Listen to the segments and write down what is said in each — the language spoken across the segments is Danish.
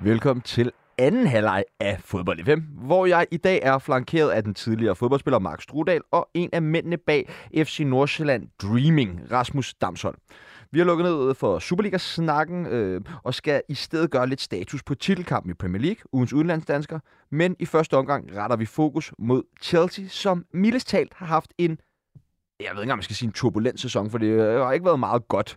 Velkommen til anden halvleg af Fodbold FM, hvor jeg i dag er flankeret af den tidligere fodboldspiller Mark Strudal og en af mændene bag FC Nordsjælland Dreaming, Rasmus Damsholm. Vi har lukket ned øh, for Superliga-snakken øh, og skal i stedet gøre lidt status på titelkampen i Premier League, ugens udenlandsdansker. Men i første omgang retter vi fokus mod Chelsea, som mildest talt har haft en jeg ved ikke, om man skal sige en turbulent sæson, for det øh, har ikke været meget godt.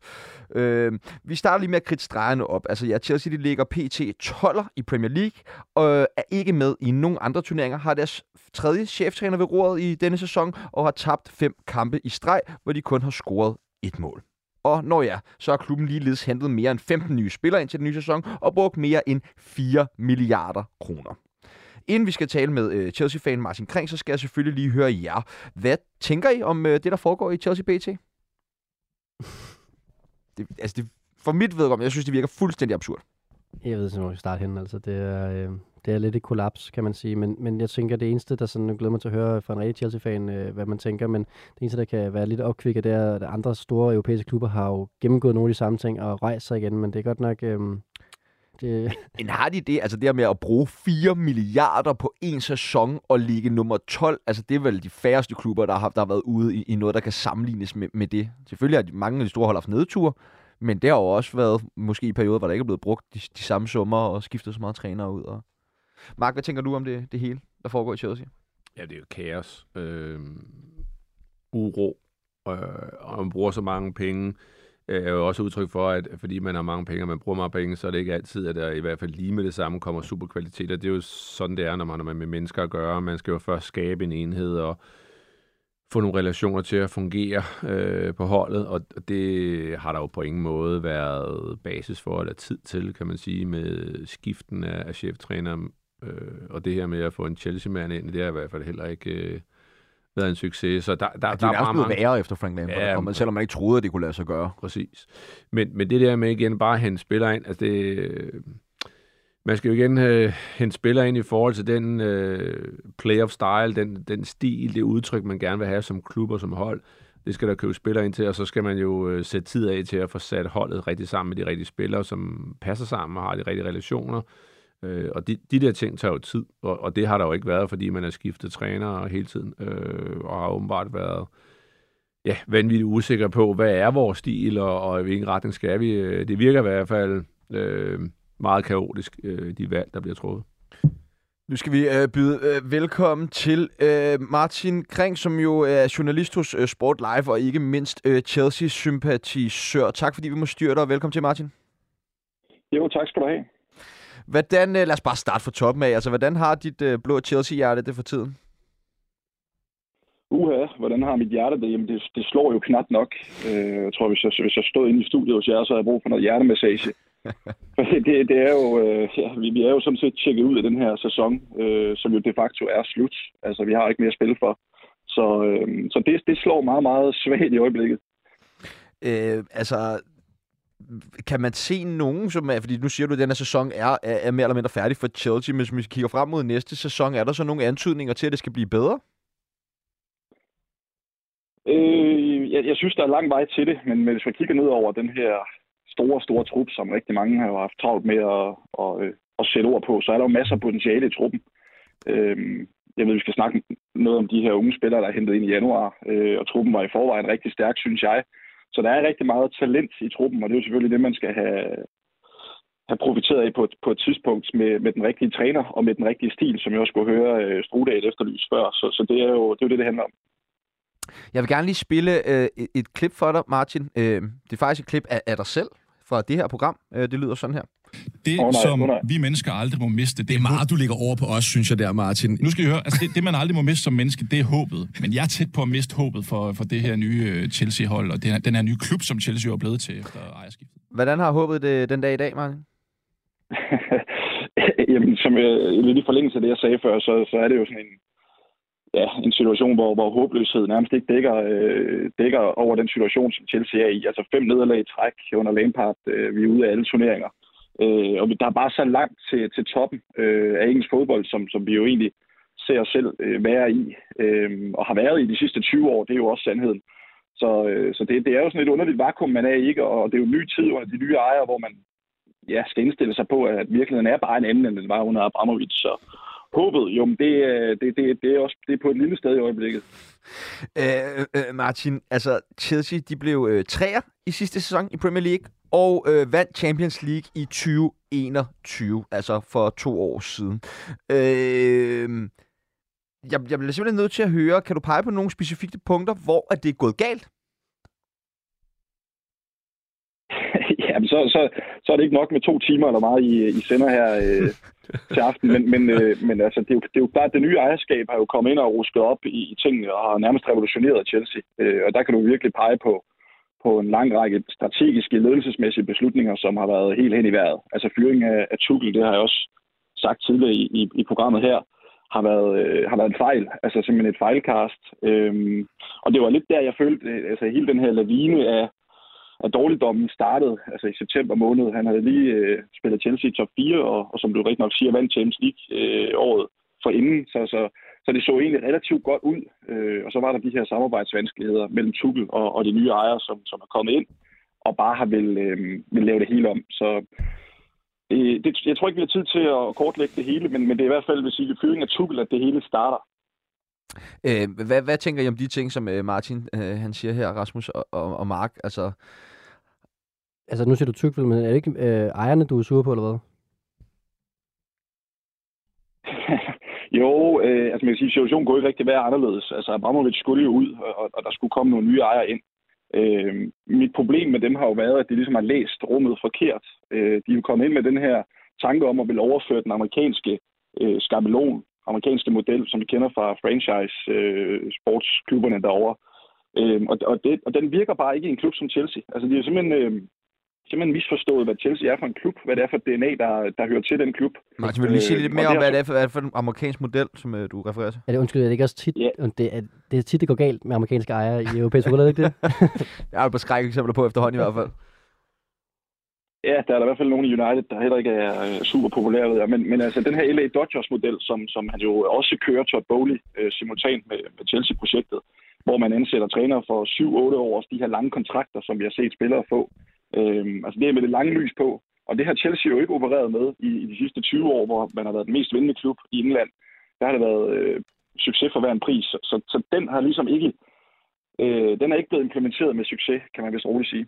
Øh, vi starter lige med at kridte stregerne op. Altså ja, Chelsea de ligger pt. 12 i Premier League, og øh, er ikke med i nogen andre turneringer, har deres tredje cheftræner ved roret i denne sæson, og har tabt fem kampe i streg, hvor de kun har scoret et mål. Og når ja, så har klubben ligeledes hentet mere end 15 nye spillere ind til den nye sæson, og brugt mere end 4 milliarder kroner. Inden vi skal tale med øh, Chelsea-fan Martin Kring, så skal jeg selvfølgelig lige høre jer. Hvad tænker I om øh, det, der foregår i Chelsea BT? det, altså, det, for mit vedkommende, jeg synes, det virker fuldstændig absurd. Jeg ved ikke, hvor vi starte hen. Altså, det, er, øh, det er lidt et kollaps, kan man sige. Men, men jeg tænker, det eneste, der sådan, jeg glæder mig til at høre fra en rigtig Chelsea-fan, øh, hvad man tænker, men det eneste, der kan være lidt opkvikket, det er, at andre store europæiske klubber har jo gennemgået nogle af de samme ting og rejst sig igen, men det er godt nok... Øh, det... Men har de det? Altså det her med at bruge 4 milliarder på en sæson og ligge nummer 12, altså det er vel de færreste klubber, der har, der har været ude i, i noget, der kan sammenlignes med, med det. Selvfølgelig har de, mange af de store hold haft nedtur, men det har jo også været måske i perioder, hvor der ikke er blevet brugt de, de samme summer og skiftet så meget trænere ud. Og... Mark, hvad tænker du om det, det hele, der foregår i Chelsea? Ja, det er jo kaos. Øh, uro. Øh, og man bruger så mange penge Øh, er jo også udtryk for, at fordi man har mange penge, og man bruger mange penge, så er det ikke altid, at der i hvert fald lige med det samme kommer superkvaliteter. Det er jo sådan, det er, når man har med mennesker at gøre. Man skal jo først skabe en enhed og få nogle relationer til at fungere øh, på holdet, og det har der jo på ingen måde været basis for, eller tid til, kan man sige, med skiften af, af cheftræner. Øh, og det her med at få en Chelsea-mand ind, det er i hvert fald heller ikke... Øh, været en succes. Så der, der, ja, de der er også blevet værre efter Frank Lampard, ja, kom, selvom man ikke troede, at det kunne lade sig gøre. Præcis. Men, men det der med igen bare at hente spiller ind, altså det, man skal jo igen uh, hente spiller ind i forhold til den uh, play-off style, den, den stil, det udtryk, man gerne vil have som klub og som hold. Det skal der købe spillere ind til, og så skal man jo uh, sætte tid af til at få sat holdet rigtig sammen med de rigtige spillere, som passer sammen og har de rigtige relationer. Øh, og de, de der ting tager jo tid, og, og det har der jo ikke været, fordi man har skiftet træner hele tiden, øh, og har åbenbart været ja, vanvittigt usikker på, hvad er vores stil, og, og i hvilken retning skal vi. Øh, det virker i hvert fald øh, meget kaotisk, øh, de valg, der bliver truffet. Nu skal vi øh, byde øh, velkommen til øh, Martin Kring, som jo er journalist hos øh, Sport Live, og ikke mindst øh, Chelsea-sympatisør. Tak fordi vi må styre dig, og velkommen til, Martin. Jo, tak skal du have. Hvordan, øh, lad os bare starte fra toppen af. Altså, hvordan har dit øh, blå Chelsea-hjerte det for tiden? Uha, hvordan har mit hjerte det? Jamen, det, det slår jo knap nok. Øh, jeg tror, hvis jeg, hvis jeg stod inde i studiet hos jer, så havde jeg brug for noget hjertemassage. det, det er jo, øh, ja, vi, vi er jo sådan set tjekket ud af den her sæson, øh, som jo de facto er slut. Altså, vi har ikke mere at spille for. Så, øh, så det, det slår meget, meget svagt i øjeblikket. Øh, altså, kan man se nogen, som er, fordi nu siger du, at den her sæson er, er, er mere eller mindre færdig for Chelsea, men hvis vi kigger frem mod næste sæson, er der så nogle antydninger til, at det skal blive bedre? Øh, jeg, jeg synes, der er lang vej til det, men men hvis vi kigger ned over den her store, store trup, som rigtig mange har haft travlt med at, at, at, at sætte ord på, så er der jo masser af potentiale i truppen. Øh, jeg ved, vi skal snakke noget om de her unge spillere, der er hentet ind i januar, øh, og truppen var i forvejen rigtig stærk, synes jeg. Så der er rigtig meget talent i truppen, og det er jo selvfølgelig det, man skal have, have profiteret af på, på et tidspunkt med, med den rigtige træner og med den rigtige stil, som jeg også skulle høre øh, Strudal efterlyse før. Så, så det, er jo, det er jo det, det handler om. Jeg vil gerne lige spille øh, et, et klip for dig, Martin. Øh, det er faktisk et klip af, af dig selv fra det her program. Øh, det lyder sådan her. Det, oh, nej, som oh, nej. vi mennesker aldrig må miste... Det er meget, du ligger over på os, synes jeg der, Martin. Nu skal I høre, altså det, det man aldrig må miste som menneske, det er håbet. Men jeg er tæt på at miste håbet for, for det her nye øh, Chelsea-hold, og den, den her nye klub, som Chelsea er blevet til efter ejerskiftet. Hvordan har håbet det den dag i dag, Martin? Jamen, som jeg, lidt i forlængelse af det, jeg sagde før, så, så er det jo sådan en, ja, en situation, hvor, hvor håbløshed nærmest ikke dækker, øh, dækker over den situation, som Chelsea er i. Altså fem nederlag i træk under Lampard. Øh, vi er ude af alle turneringer. Øh, og der er bare så langt til, til toppen øh, af engelsk fodbold, som, som vi jo egentlig ser os selv øh, være i, øh, og har været i de sidste 20 år. Det er jo også sandheden. Så, øh, så det, det er jo sådan et underligt vakuum, man er i, ikke? og det er jo en ny tid under de nye ejere, hvor man ja, skal indstille sig på, at virkeligheden er bare en anden, end den var under Abramovic. Så håbet, jo, men det, øh, det, det, det, er også det er på et lille sted i øjeblikket. Øh, øh, Martin, altså Chelsea, de blev øh, træer i sidste sæson i Premier League, og øh, vandt Champions League i 2021, altså for to år siden. Øh, jeg, jeg bliver simpelthen nødt til at høre, kan du pege på nogle specifikke punkter, hvor er det gået galt? Jamen, så, så, så er det ikke nok med to timer eller meget, I, I sender her øh, til aften. Men, men, øh, men altså, det, er jo, det er jo klart, at det nye ejerskab har jo kommet ind og rusket op i, i tingene og har nærmest revolutioneret Chelsea. Øh, og der kan du virkelig pege på, på en lang række strategiske, ledelsesmæssige beslutninger, som har været helt hen i vejret. Altså fyringen af, af Tuchel, det har jeg også sagt tidligere i, i, i programmet her, har været, øh, har været en fejl. Altså simpelthen et fejlkast. Øhm, og det var lidt der, jeg følte, øh, altså hele den her lavine af, af dårligdommen startede altså i september måned. Han havde lige øh, spillet Chelsea i top 4, og, og som du rigtig nok siger, vandt Champions League øh, året for inden. Så, så, så det så egentlig relativt godt ud. Øh, og så var der de her samarbejdsvanskeligheder mellem Tuchel og, og de nye ejere, som, som er kommet ind og bare har vil, øh, vil lave det hele om. Så det, det, jeg tror ikke, vi har tid til at kortlægge det hele, men, men det er i hvert fald, hvis sige, fyringen af Tuchel, at det hele starter. Øh, hvad, hvad tænker I om de ting, som øh, Martin øh, han siger her, Rasmus og, og, og Mark? Altså, Altså, nu siger du Tuchel, men er det ikke øh, ejerne, du er sur på, eller hvad? Jo, øh, altså man kan sige, situationen går ikke rigtig være anderledes. Altså, Abramovic skulle jo ud, og, og der skulle komme nogle nye ejere ind. Øh, mit problem med dem har jo været, at de ligesom har læst rummet forkert. Øh, de er jo kommet ind med den her tanke om at ville overføre den amerikanske øh, skabelon, amerikanske model, som vi kender fra franchise øh, sportsklubberne derovre. Øh, og, og, det, og den virker bare ikke i en klub som Chelsea. Altså, de er simpelthen... Øh, simpelthen misforstået, hvad Chelsea er for en klub, hvad det er for DNA, der, der hører til den klub. Martin, vil du lige sige lidt mere om, hvad det er for, hvad det er for en amerikansk model, som uh, du refererer til? Er det, undskyld, er det ikke også tit, yeah. det, er, det er tit, det går galt med amerikanske ejere i europæisk fodbold, er det ikke det? Jeg har et par skræk eksempler på efterhånden i hvert fald. Ja, der er der i hvert fald nogen i United, der heller ikke er super populære, ved jeg. Men, men altså, den her LA Dodgers-model, som, som han jo også kører Todd Bowley øh, simultant med, med Chelsea-projektet, hvor man ansætter trænere for 7-8 år, de her lange kontrakter, som vi har set spillere få. Øhm, altså det er med det lange lys på. Og det har Chelsea jo ikke opereret med i, i de sidste 20 år, hvor man har været den mest vindende klub i England. Der har det været øh, succes for hver en pris. Så, så, så den har ligesom ikke, øh, den er ikke blevet implementeret med succes, kan man vist roligt sige.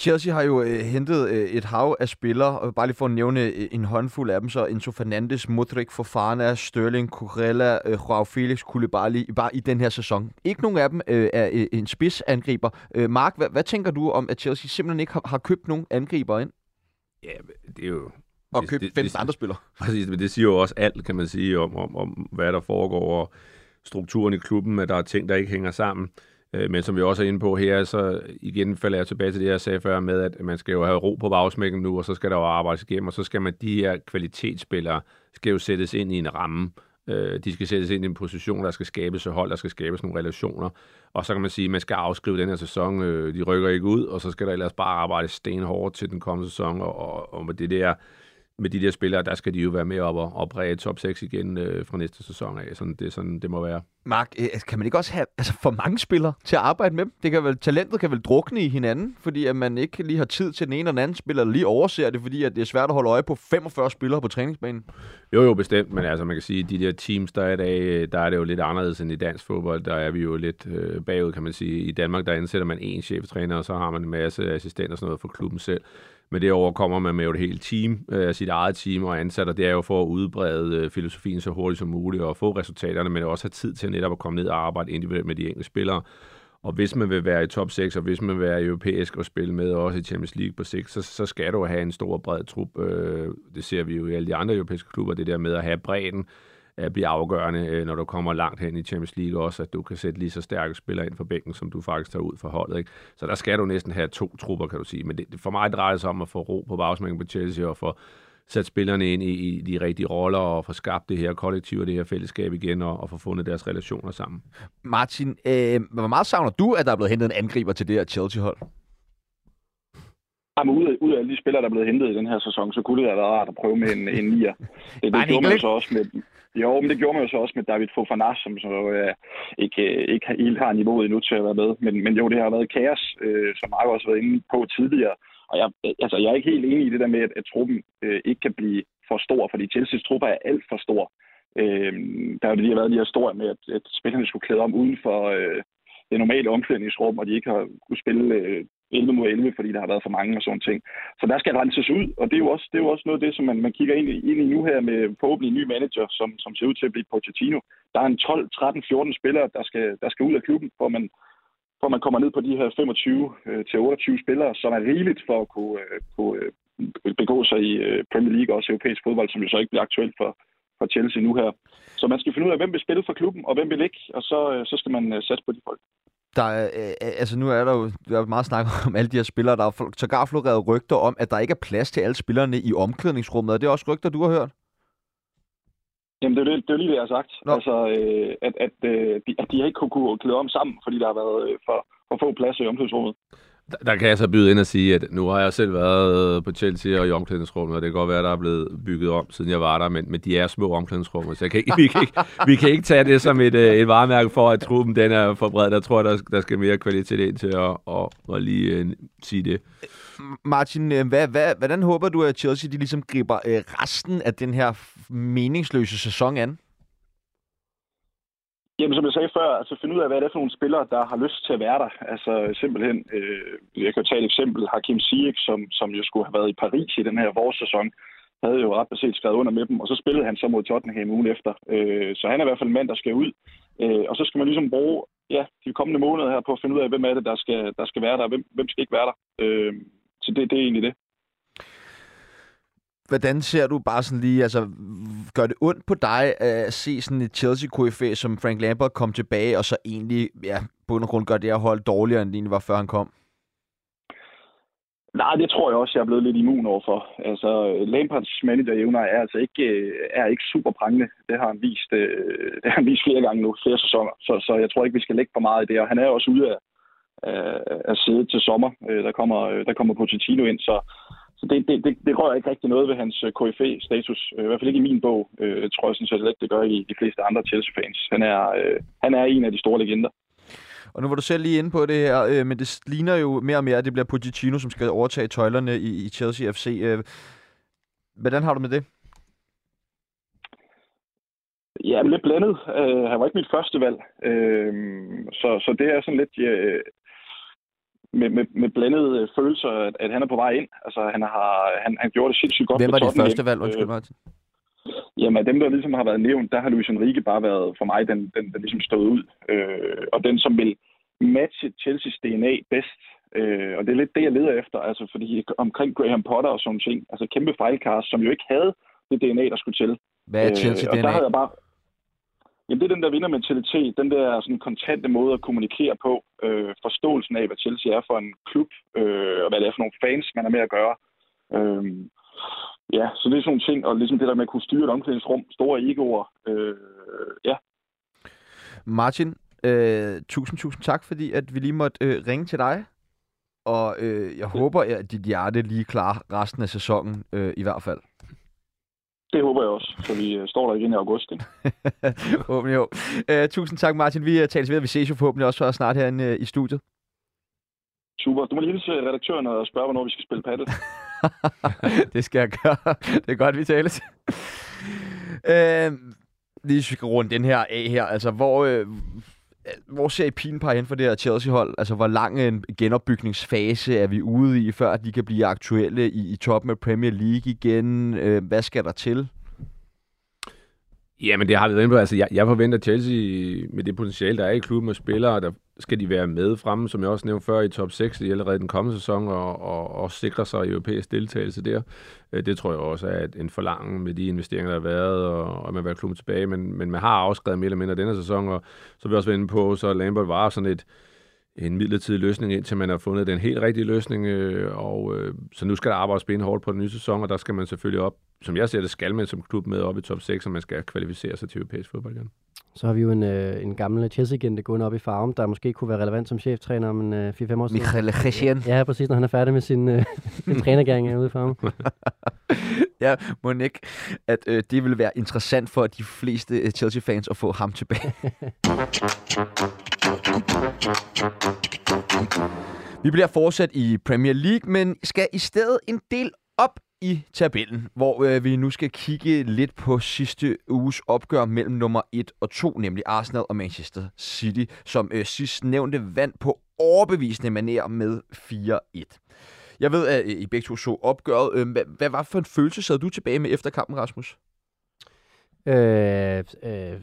Chelsea har jo øh, hentet øh, et hav af spillere, og bare lige for at nævne øh, en håndfuld af dem, så Enzo Fernandes, Modric, Fofana, Sterling, Corella, øh, Joao Felix, Koulibaly, bare i den her sæson. Ikke nogen af dem øh, er øh, en spidsangriber. Øh, Mark, hvad, hvad tænker du om, at Chelsea simpelthen ikke har, har købt nogen angriber ind? Ja, det er jo... Og købt 15 andre spillere. Præcis, men det siger jo også alt, kan man sige, om, om, om hvad der foregår, og strukturen i klubben, at der er ting, der ikke hænger sammen. Øh, men som vi også er inde på her, så igen falder jeg tilbage til det, jeg sagde før med, at man skal jo have ro på bagsmækken nu, og så skal der jo arbejdes igennem, og så skal man de her kvalitetsspillere, skal jo sættes ind i en ramme. Øh, de skal sættes ind i en position, der skal skabes et hold, der skal skabes nogle relationer. Og så kan man sige, at man skal afskrive den her sæson. Øh, de rykker ikke ud, og så skal der ellers bare arbejde stenhårdt til den kommende sæson, og, og med det der med de der spillere, der skal de jo være med op og opræge top 6 igen øh, fra næste sæson af. Sådan, det sådan, det må være. Mark, øh, kan man ikke også have altså, for mange spillere til at arbejde med? Det kan vel, talentet kan vel drukne i hinanden, fordi at man ikke lige har tid til den ene eller den anden spiller, eller lige overser det, fordi at det er svært at holde øje på 45 spillere på træningsbanen. Jo, jo, bestemt, men altså man kan sige, at de der teams, der er i dag, der er det jo lidt anderledes end i dansk fodbold. Der er vi jo lidt øh, bagud, kan man sige. I Danmark, der ansætter man en cheftræner, og så har man en masse assistenter og sådan noget for klubben selv. Men det overkommer man med jo et helt team, øh, sit eget team og ansætter. Det er jo for at udbrede øh, filosofien så hurtigt som muligt og få resultaterne, men også have tid til netop at komme ned og arbejde individuelt med de enkelte spillere. Og hvis man vil være i top 6, og hvis man vil være europæisk og spille med også i Champions League på 6, så, så skal du have en stor bred trup. Øh, det ser vi jo i alle de andre europæiske klubber, det der med at have bredden at blive afgørende, øh, når du kommer langt hen i Champions League også, at du kan sætte lige så stærke spillere ind for bænken, som du faktisk tager ud for holdet. Ikke? Så der skal du næsten have to trupper, kan du sige. Men det, for mig drejer det sig om at få ro på bagsmængden på Chelsea og få sat spillerne ind i, i de rigtige roller og få skabt det her kollektiv og det her fællesskab igen og, og få fundet deres relationer sammen. Martin, øh, hvor meget savner du, at der er blevet hentet en angriber til det her Chelsea-hold? Jamen, ud, af, ud af alle de spillere, der er blevet hentet i den her sæson, så kunne det have været rart at prøve med en, en nier. Det, det gjorde man jo så også med, jo, men det gjorde man jo så også med David Fofana, som så øh, ikke, ikke helt har niveauet endnu til at være med. Men, men jo, det har været kaos, øh, som Marco også har været inde på tidligere. Og jeg, altså, jeg er ikke helt enig i det der med, at, at truppen øh, ikke kan blive for stor, fordi Chelsea's trupper er alt for stor. Øh, der har jo lige været de her historier med, at, at spillerne skulle klæde om uden for øh, det normale omklædningsrum, og de ikke har kunne spille øh, 11 mod 11, fordi der har været for mange og sådan ting. Så der skal renses ud, og det er jo også, det er jo også noget af det, som man, man kigger ind i, ind i nu her med forhåbentlig en ny manager, som, som ser ud til at blive Pochettino. Der er en 12, 13, 14 spillere, der skal, der skal ud af klubben, for man, for man kommer ned på de her 25 øh, til 28 spillere, som er rigeligt for at kunne, øh, kunne øh, begå sig i øh, Premier League og også europæisk fodbold, som jo så ikke bliver aktuelt for, for Chelsea nu her. Så man skal finde ud af, hvem vil spille for klubben, og hvem vil ikke, og så, øh, så skal man øh, satse på de folk der er, øh, altså nu er der jo der er meget snak om alle de her spillere. Der er sågar floreret rygter om, at der ikke er plads til alle spillerne i omklædningsrummet. Er det også rygter, du har hørt? Jamen, det er, det, det er lige det, jeg har sagt. Nå. Altså, øh, at, at, øh, de, at de ikke kunne, kunne klæde om sammen, fordi der har været øh, for, for få pladser i omklædningsrummet. Der, der kan jeg så byde ind og sige, at nu har jeg selv været øh, på Chelsea og i omklædningsrummet, og det kan godt være, at der er blevet bygget om, siden jeg var der, men, men de er små omklædningsrummer, så jeg kan ikke, vi, kan ikke, vi kan ikke tage det som et, øh, et varemærke for, at truppen den er for bred. Der tror jeg, der, der skal mere kvalitet ind til at, at, at lige uh, sige det. Martin, hvad, hvad, hvordan håber du, at Chelsea de ligesom griber resten af den her meningsløse sæson an? Jamen, som jeg sagde før, altså finde ud af, hvad det er for nogle spillere, der har lyst til at være der. Altså simpelthen, øh, jeg kan tage et eksempel, Hakim Ziyech, som, som jo skulle have været i Paris i den her sæson, havde jo ret beset skrevet under med dem, og så spillede han så mod Tottenham ugen efter. Øh, så han er i hvert fald en mand, der skal ud. Øh, og så skal man ligesom bruge ja, de kommende måneder her på at finde ud af, hvem er det, der skal, der skal være der, og hvem, hvem skal ikke være der. Øh, så det, det er egentlig det hvordan ser du bare sådan lige, altså, gør det ondt på dig at se sådan et chelsea KFA som Frank Lampard kom tilbage, og så egentlig, ja, på en grund gør det her hold dårligere, end det egentlig var, før han kom? Nej, det tror jeg også, jeg er blevet lidt immun overfor. Altså, Lampards manager-evner er altså ikke, er ikke super prangende. Det har han vist, øh, det har han vist flere gange nu, flere sæsoner. Så, så jeg tror ikke, vi skal lægge for meget i det. Og han er også ude af, af, af sæde til sommer. Øh, der kommer, øh, der kommer Pochettino ind, så, så det, det, det, det rører ikke rigtig noget ved hans øh, KFA-status. Øh, I hvert fald ikke i min bog, øh, tror jeg sådan set det gør i de fleste andre Chelsea-fans. Han er, øh, han er en af de store legender. Og nu var du selv lige inde på det her, øh, men det ligner jo mere og mere, at det bliver Pochettino, som skal overtage tøjlerne i, i Chelsea FC. Øh, hvordan har du med det? Ja, lidt blandet. Øh, han var ikke mit første valg. Øh, så, så det er sådan lidt... Øh, med, med, med blandede følelser, at, at han er på vej ind. Altså, han har han, han gjorde det sindssygt godt Hvem var det første valg, undskyld øh, Martin? Jamen, dem, der ligesom har været nævnt, der har Luis Enrique bare været for mig den, den der ligesom stået ud. Øh, og den, som vil matche Chelsea's DNA bedst. Øh, og det er lidt det, jeg leder efter. Altså, fordi omkring Graham Potter og sådan ting, altså kæmpe fejlkast, som jo ikke havde det DNA, der skulle til. Hvad er Chelsea øh, DNA? Og der havde jeg bare, Jamen, det er den der vindermentalitet, den der sådan kontante måde at kommunikere på, øh, forståelsen af, hvad Chelsea er for en klub, øh, og hvad det er for nogle fans, man er med at gøre. Øh, ja, så det er sådan nogle ting, og ligesom det der med at kunne styre et omklædningsrum, store egoer, øh, ja. Martin, øh, tusind, tusind tak, fordi at vi lige måtte øh, ringe til dig. Og øh, jeg håber, at dit hjerte lige klarer resten af sæsonen, øh, i hvert fald. Det håber jeg også, så vi øh, står der igen i august. Håber jo. Uh, tusind tak, Martin. Vi uh, tales ved. Vi ses jo forhåbentlig også snart herinde uh, i studiet. Super. Du må lige hilse redaktøren og spørge, hvornår vi skal spille paddle. det skal jeg gøre. Det er godt, vi tales. uh, lige skal runde den her af her. Altså, hvor, uh, hvor ser I pinepege hen for det her Chelsea-hold? Altså, hvor lang en genopbygningsfase er vi ude i, før de kan blive aktuelle i, i toppen af Premier League igen? Øh, hvad skal der til? Jamen, det har vi været inde på. Altså, jeg, jeg forventer Chelsea med det potentiale, der er i klubben og spillere, der skal de være med fremme, som jeg også nævnte før, i top 6 i allerede den kommende sæson, og, og, og sikre sig europæisk deltagelse der. Øh, det tror jeg også er en forlangen med de investeringer, der har været, og, og man vil klumme klubben tilbage. Men, men man har afskrevet mere eller mindre denne sæson, og så vil jeg også være inde på, så Lambert var sådan et, en midlertidig løsning, indtil man har fundet den helt rigtige løsning. Øh, og øh, så nu skal der arbejdes benhårdt på den nye sæson, og der skal man selvfølgelig op, som jeg ser det, skal man som klub med op i top 6, og man skal kvalificere sig til europæisk fodbold igen. Så har vi jo en, øh, en gammel Chelsea-agent gående op i farven, der måske kunne være relevant som cheftræner om en øh, 4-5 år siden. Michael Christian. Ja, præcis, når han er færdig med sin, øh, sin trænergæring ude i farven. ja, Monique, at øh, det vil være interessant for de fleste øh, Chelsea-fans at få ham tilbage. Vi bliver fortsat i Premier League, men skal i stedet en del op i tabellen, hvor øh, vi nu skal kigge lidt på sidste uges opgør mellem nummer 1 og 2, nemlig Arsenal og Manchester City, som øh, sidst nævnte vandt på overbevisende maner med 4-1. Jeg ved, at øh, I begge to så opgøret. Øh, hvad, hvad var for en følelse sad du tilbage med efter kampen, Rasmus? Øh, øh,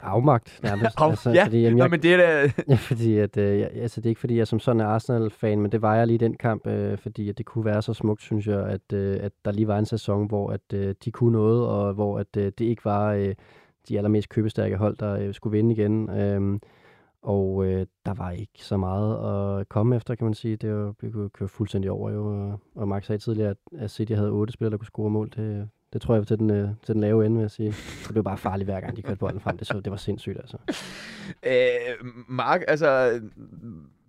afmagt nærmest. Af, altså, ja, fordi, jamen, jeg, Nå, men det er da... ja, fordi at, øh, jeg, altså, det er ikke fordi, jeg som sådan er Arsenal-fan, men det var jeg lige den kamp, øh, fordi at det kunne være så smukt, synes jeg, at, øh, at der lige var en sæson, hvor at, øh, de kunne noget, og hvor at, øh, det ikke var øh, de allermest købestærke hold, der øh, skulle vinde igen. Øh, og øh, der var ikke så meget at komme efter, kan man sige. Det var blevet kørt fuldstændig over jo. Og Max sagde tidligere, at City havde otte spillere, der kunne score mål. Det, det tror jeg var til den, øh, til den lave ende, vil jeg sige. Det blev bare farligt hver gang, de kørte bolden frem. Det, så, det var sindssygt, altså. Øh, Mark, altså,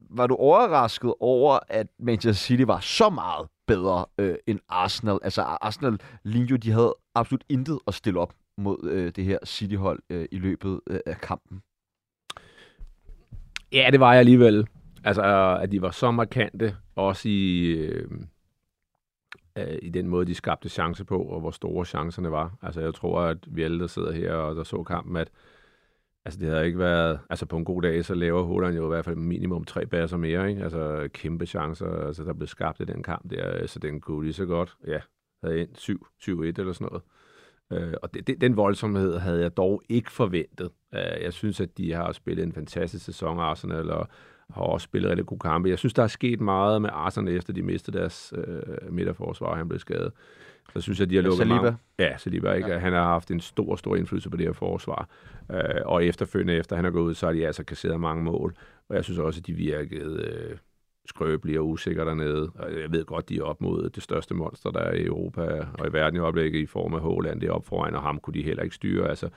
var du overrasket over, at Manchester City var så meget bedre øh, end Arsenal? Altså, Arsenal lignede jo, de havde absolut intet at stille op mod øh, det her City-hold øh, i løbet øh, af kampen. Ja, det var jeg alligevel. Altså, at de var så markante, også i... Øh øh, i den måde, de skabte chance på, og hvor store chancerne var. Altså, jeg tror, at vi alle, der sidder her og der så kampen, at altså, det havde ikke været... Altså, på en god dag, så laver Holland jo i hvert fald minimum tre baser mere, ikke? Altså, kæmpe chancer, altså, der blev skabt i den kamp der, så den kunne lige så godt, ja, havde ind 7-1 eller sådan noget. Øh, og det, det, den voldsomhed havde jeg dog ikke forventet. Øh, jeg synes, at de har spillet en fantastisk sæson, Arsenal, og har også spillet rigtig gode kampe. Jeg synes, der er sket meget med Arsenal, efter de mistede deres øh, midterforsvar, han blev skadet. Så synes jeg, de har lukket Saliba. mange... Ja, Saliba. Ikke? Ja. Han har haft en stor, stor indflydelse på det her forsvar. Øh, og efterfølgende, efter han er gået ud, så har de altså kasseret mange mål. Og jeg synes også, at de virkede øh, skrøbelige og usikre dernede. Og jeg ved godt, de er op mod det største monster, der er i Europa og i verden i øjeblikket i form af Håland. Det er op foran, og ham kunne de heller ikke styre. Altså,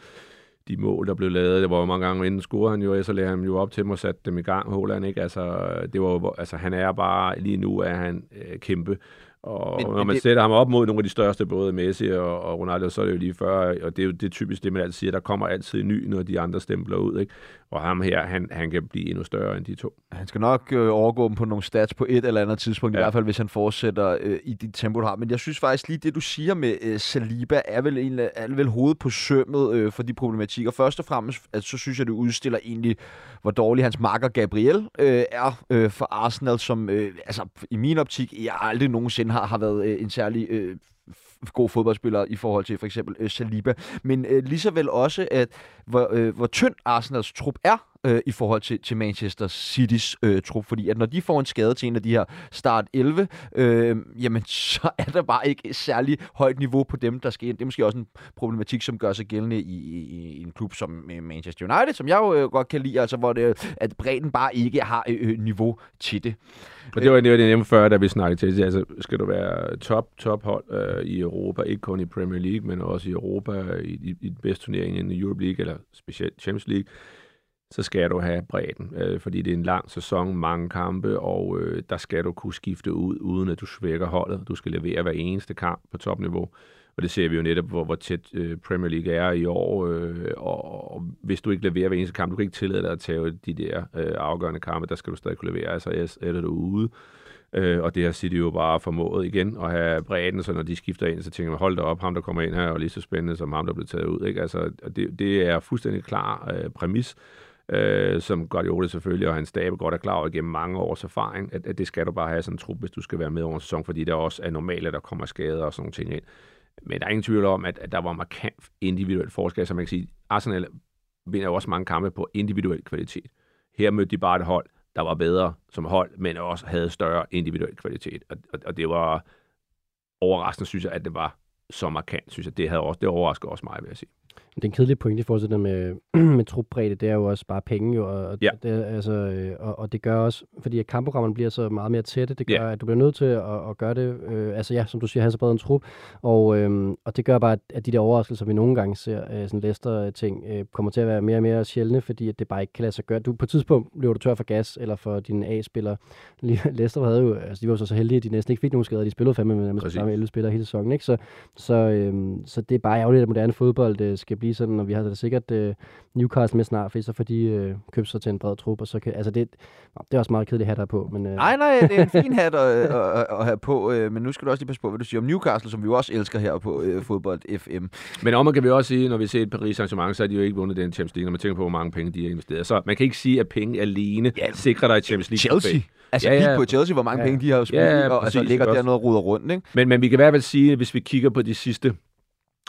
de mål, der blev lavet. Det var jo mange gange inden scorede han jo, så lagde han jo op til mig og satte dem i gang, Håland, ikke? Altså, det var, altså, han er bare, lige nu er han øh, kæmpe, og men, når man det... sætter ham op mod nogle af de største, både Messi og, og Ronaldo, så er det jo lige før, og det er jo det typisk det, man altid siger, der kommer altid en ny, når de andre stempler ud, ikke? Og ham her, han, han kan blive endnu større end de to. Han skal nok øh, overgå dem på nogle stats på et eller andet tidspunkt, ja. i hvert fald hvis han fortsætter øh, i dit tempo, du har. Men jeg synes faktisk lige, det du siger med øh, Saliba, er vel, en, er vel hovedet på sømmet øh, for de problematikker. Først og fremmest, altså, så synes jeg, det udstiller egentlig, hvor dårlig hans marker Gabriel øh, er øh, for Arsenal, som øh, altså, i min optik, jeg aldrig nogensinde har, har været øh, en særlig øh, god fodboldspiller i forhold til for eksempel øh, Saliba. Men øh, lige så vel også, at hvor, øh, hvor tynd Arsenals trup er øh, i forhold til, til Manchester City's øh, trup. Fordi at når de får en skade til en af de her start 11, øh, jamen så er der bare ikke særlig højt niveau på dem, der skal ind. Det er måske også en problematik, som gør sig gældende i, i, i en klub som øh, Manchester United, som jeg jo øh, godt kan lide, altså hvor det, at bredden bare ikke har øh, øh niveau til det. Og det var det, jeg nævnte før, da vi snakkede til det. Altså, skal du være top, top hold øh, i Europa, ikke kun i Premier League, men også i Europa, i, i, i den bedste turnering i Europe League, eller specielt Champions League, så skal du have bredden, øh, fordi det er en lang sæson, mange kampe, og øh, der skal du kunne skifte ud, uden at du svækker holdet. Du skal levere hver eneste kamp på topniveau. Og det ser vi jo netop, hvor, hvor tæt øh, Premier League er i år. Øh, og, og hvis du ikke leverer hver eneste kamp, du kan ikke tillade dig at tage de der øh, afgørende kampe, der skal du stadig kunne levere. Altså, er du ude. Øh, og det har City jo bare formået igen at have bredden, så når de skifter ind, så tænker man, hold da op, ham der kommer ind her er lige så spændende som ham, der bliver taget ud. Ikke? Altså, det, det er fuldstændig klar øh, præmis øh, som Guardiola selvfølgelig og hans stab godt er klar over gennem mange års erfaring, at, at det skal du bare have sådan en trup, hvis du skal være med over en sæson, fordi der også er normalt, at der kommer skader og sådan nogle ting ind. Men der er ingen tvivl om, at, at der var markant individuel forskel, som man kan sige, Arsenal vinder også mange kampe på individuel kvalitet. Her mødte de bare et hold, der var bedre som hold, men også havde større individuel kvalitet. Og, og, og det var overraskende, synes jeg, at det var så markant, synes jeg. Det, havde også, det overraskede også mig, vil jeg sige. Det er en kedelig point i forhold til det med, med trupbredde, det er jo også bare penge jo, og, Ja. det, altså, øh, og, og det gør også, fordi at kampprogrammerne bliver så meget mere tætte, det gør, Ja. at du bliver nødt til at, at gøre det, øh, altså ja, som du siger, have så bred en trup, og, øh, og det gør bare, at, de der overraskelser, vi nogle gange ser, øh, sådan Leicester-ting, øh, kommer til at være mere og mere sjældne, fordi at det bare ikke kan lade sig gøre. Du, på et tidspunkt løber du tør for gas, eller for dine A-spillere. Leicester havde jo, altså de var jo så, så heldige, at de næsten ikke fik nogen skader, de spillede fandme med, med Præcis. samme 11 spillere hele sæsonen, ikke? Så, så, øh, så det er bare ærgerligt, at moderne fodbold øh, skal blive sådan, og vi har da sikkert øh, Newcastle med snart, for så får de øh, købt sig til en bred trup, og så kan, altså det, det er også meget kedeligt at have der på, men øh, Nej, nej, det er en fin hat at, at, at have på, øh, men nu skal du også lige passe på, hvad du siger om Newcastle, som vi jo også elsker her på øh, Fodbold FM. Men om man kan vi også sige, når vi ser et Paris Saint-Germain, så har de jo ikke vundet den Champions League, når man tænker på, hvor mange penge de har investeret. Så man kan ikke sige, at penge alene Ja, sikrer dig Champions League. Chelsea. Altså, Ja, ja, på Chelsea, hvor mange Ja. penge de har spillet, Ja, ja, og altså, præcis, ligger også. der noget og ruder rundt, ikke? Men, men vi kan i hvert fald sige, at hvis vi kigger på de sidste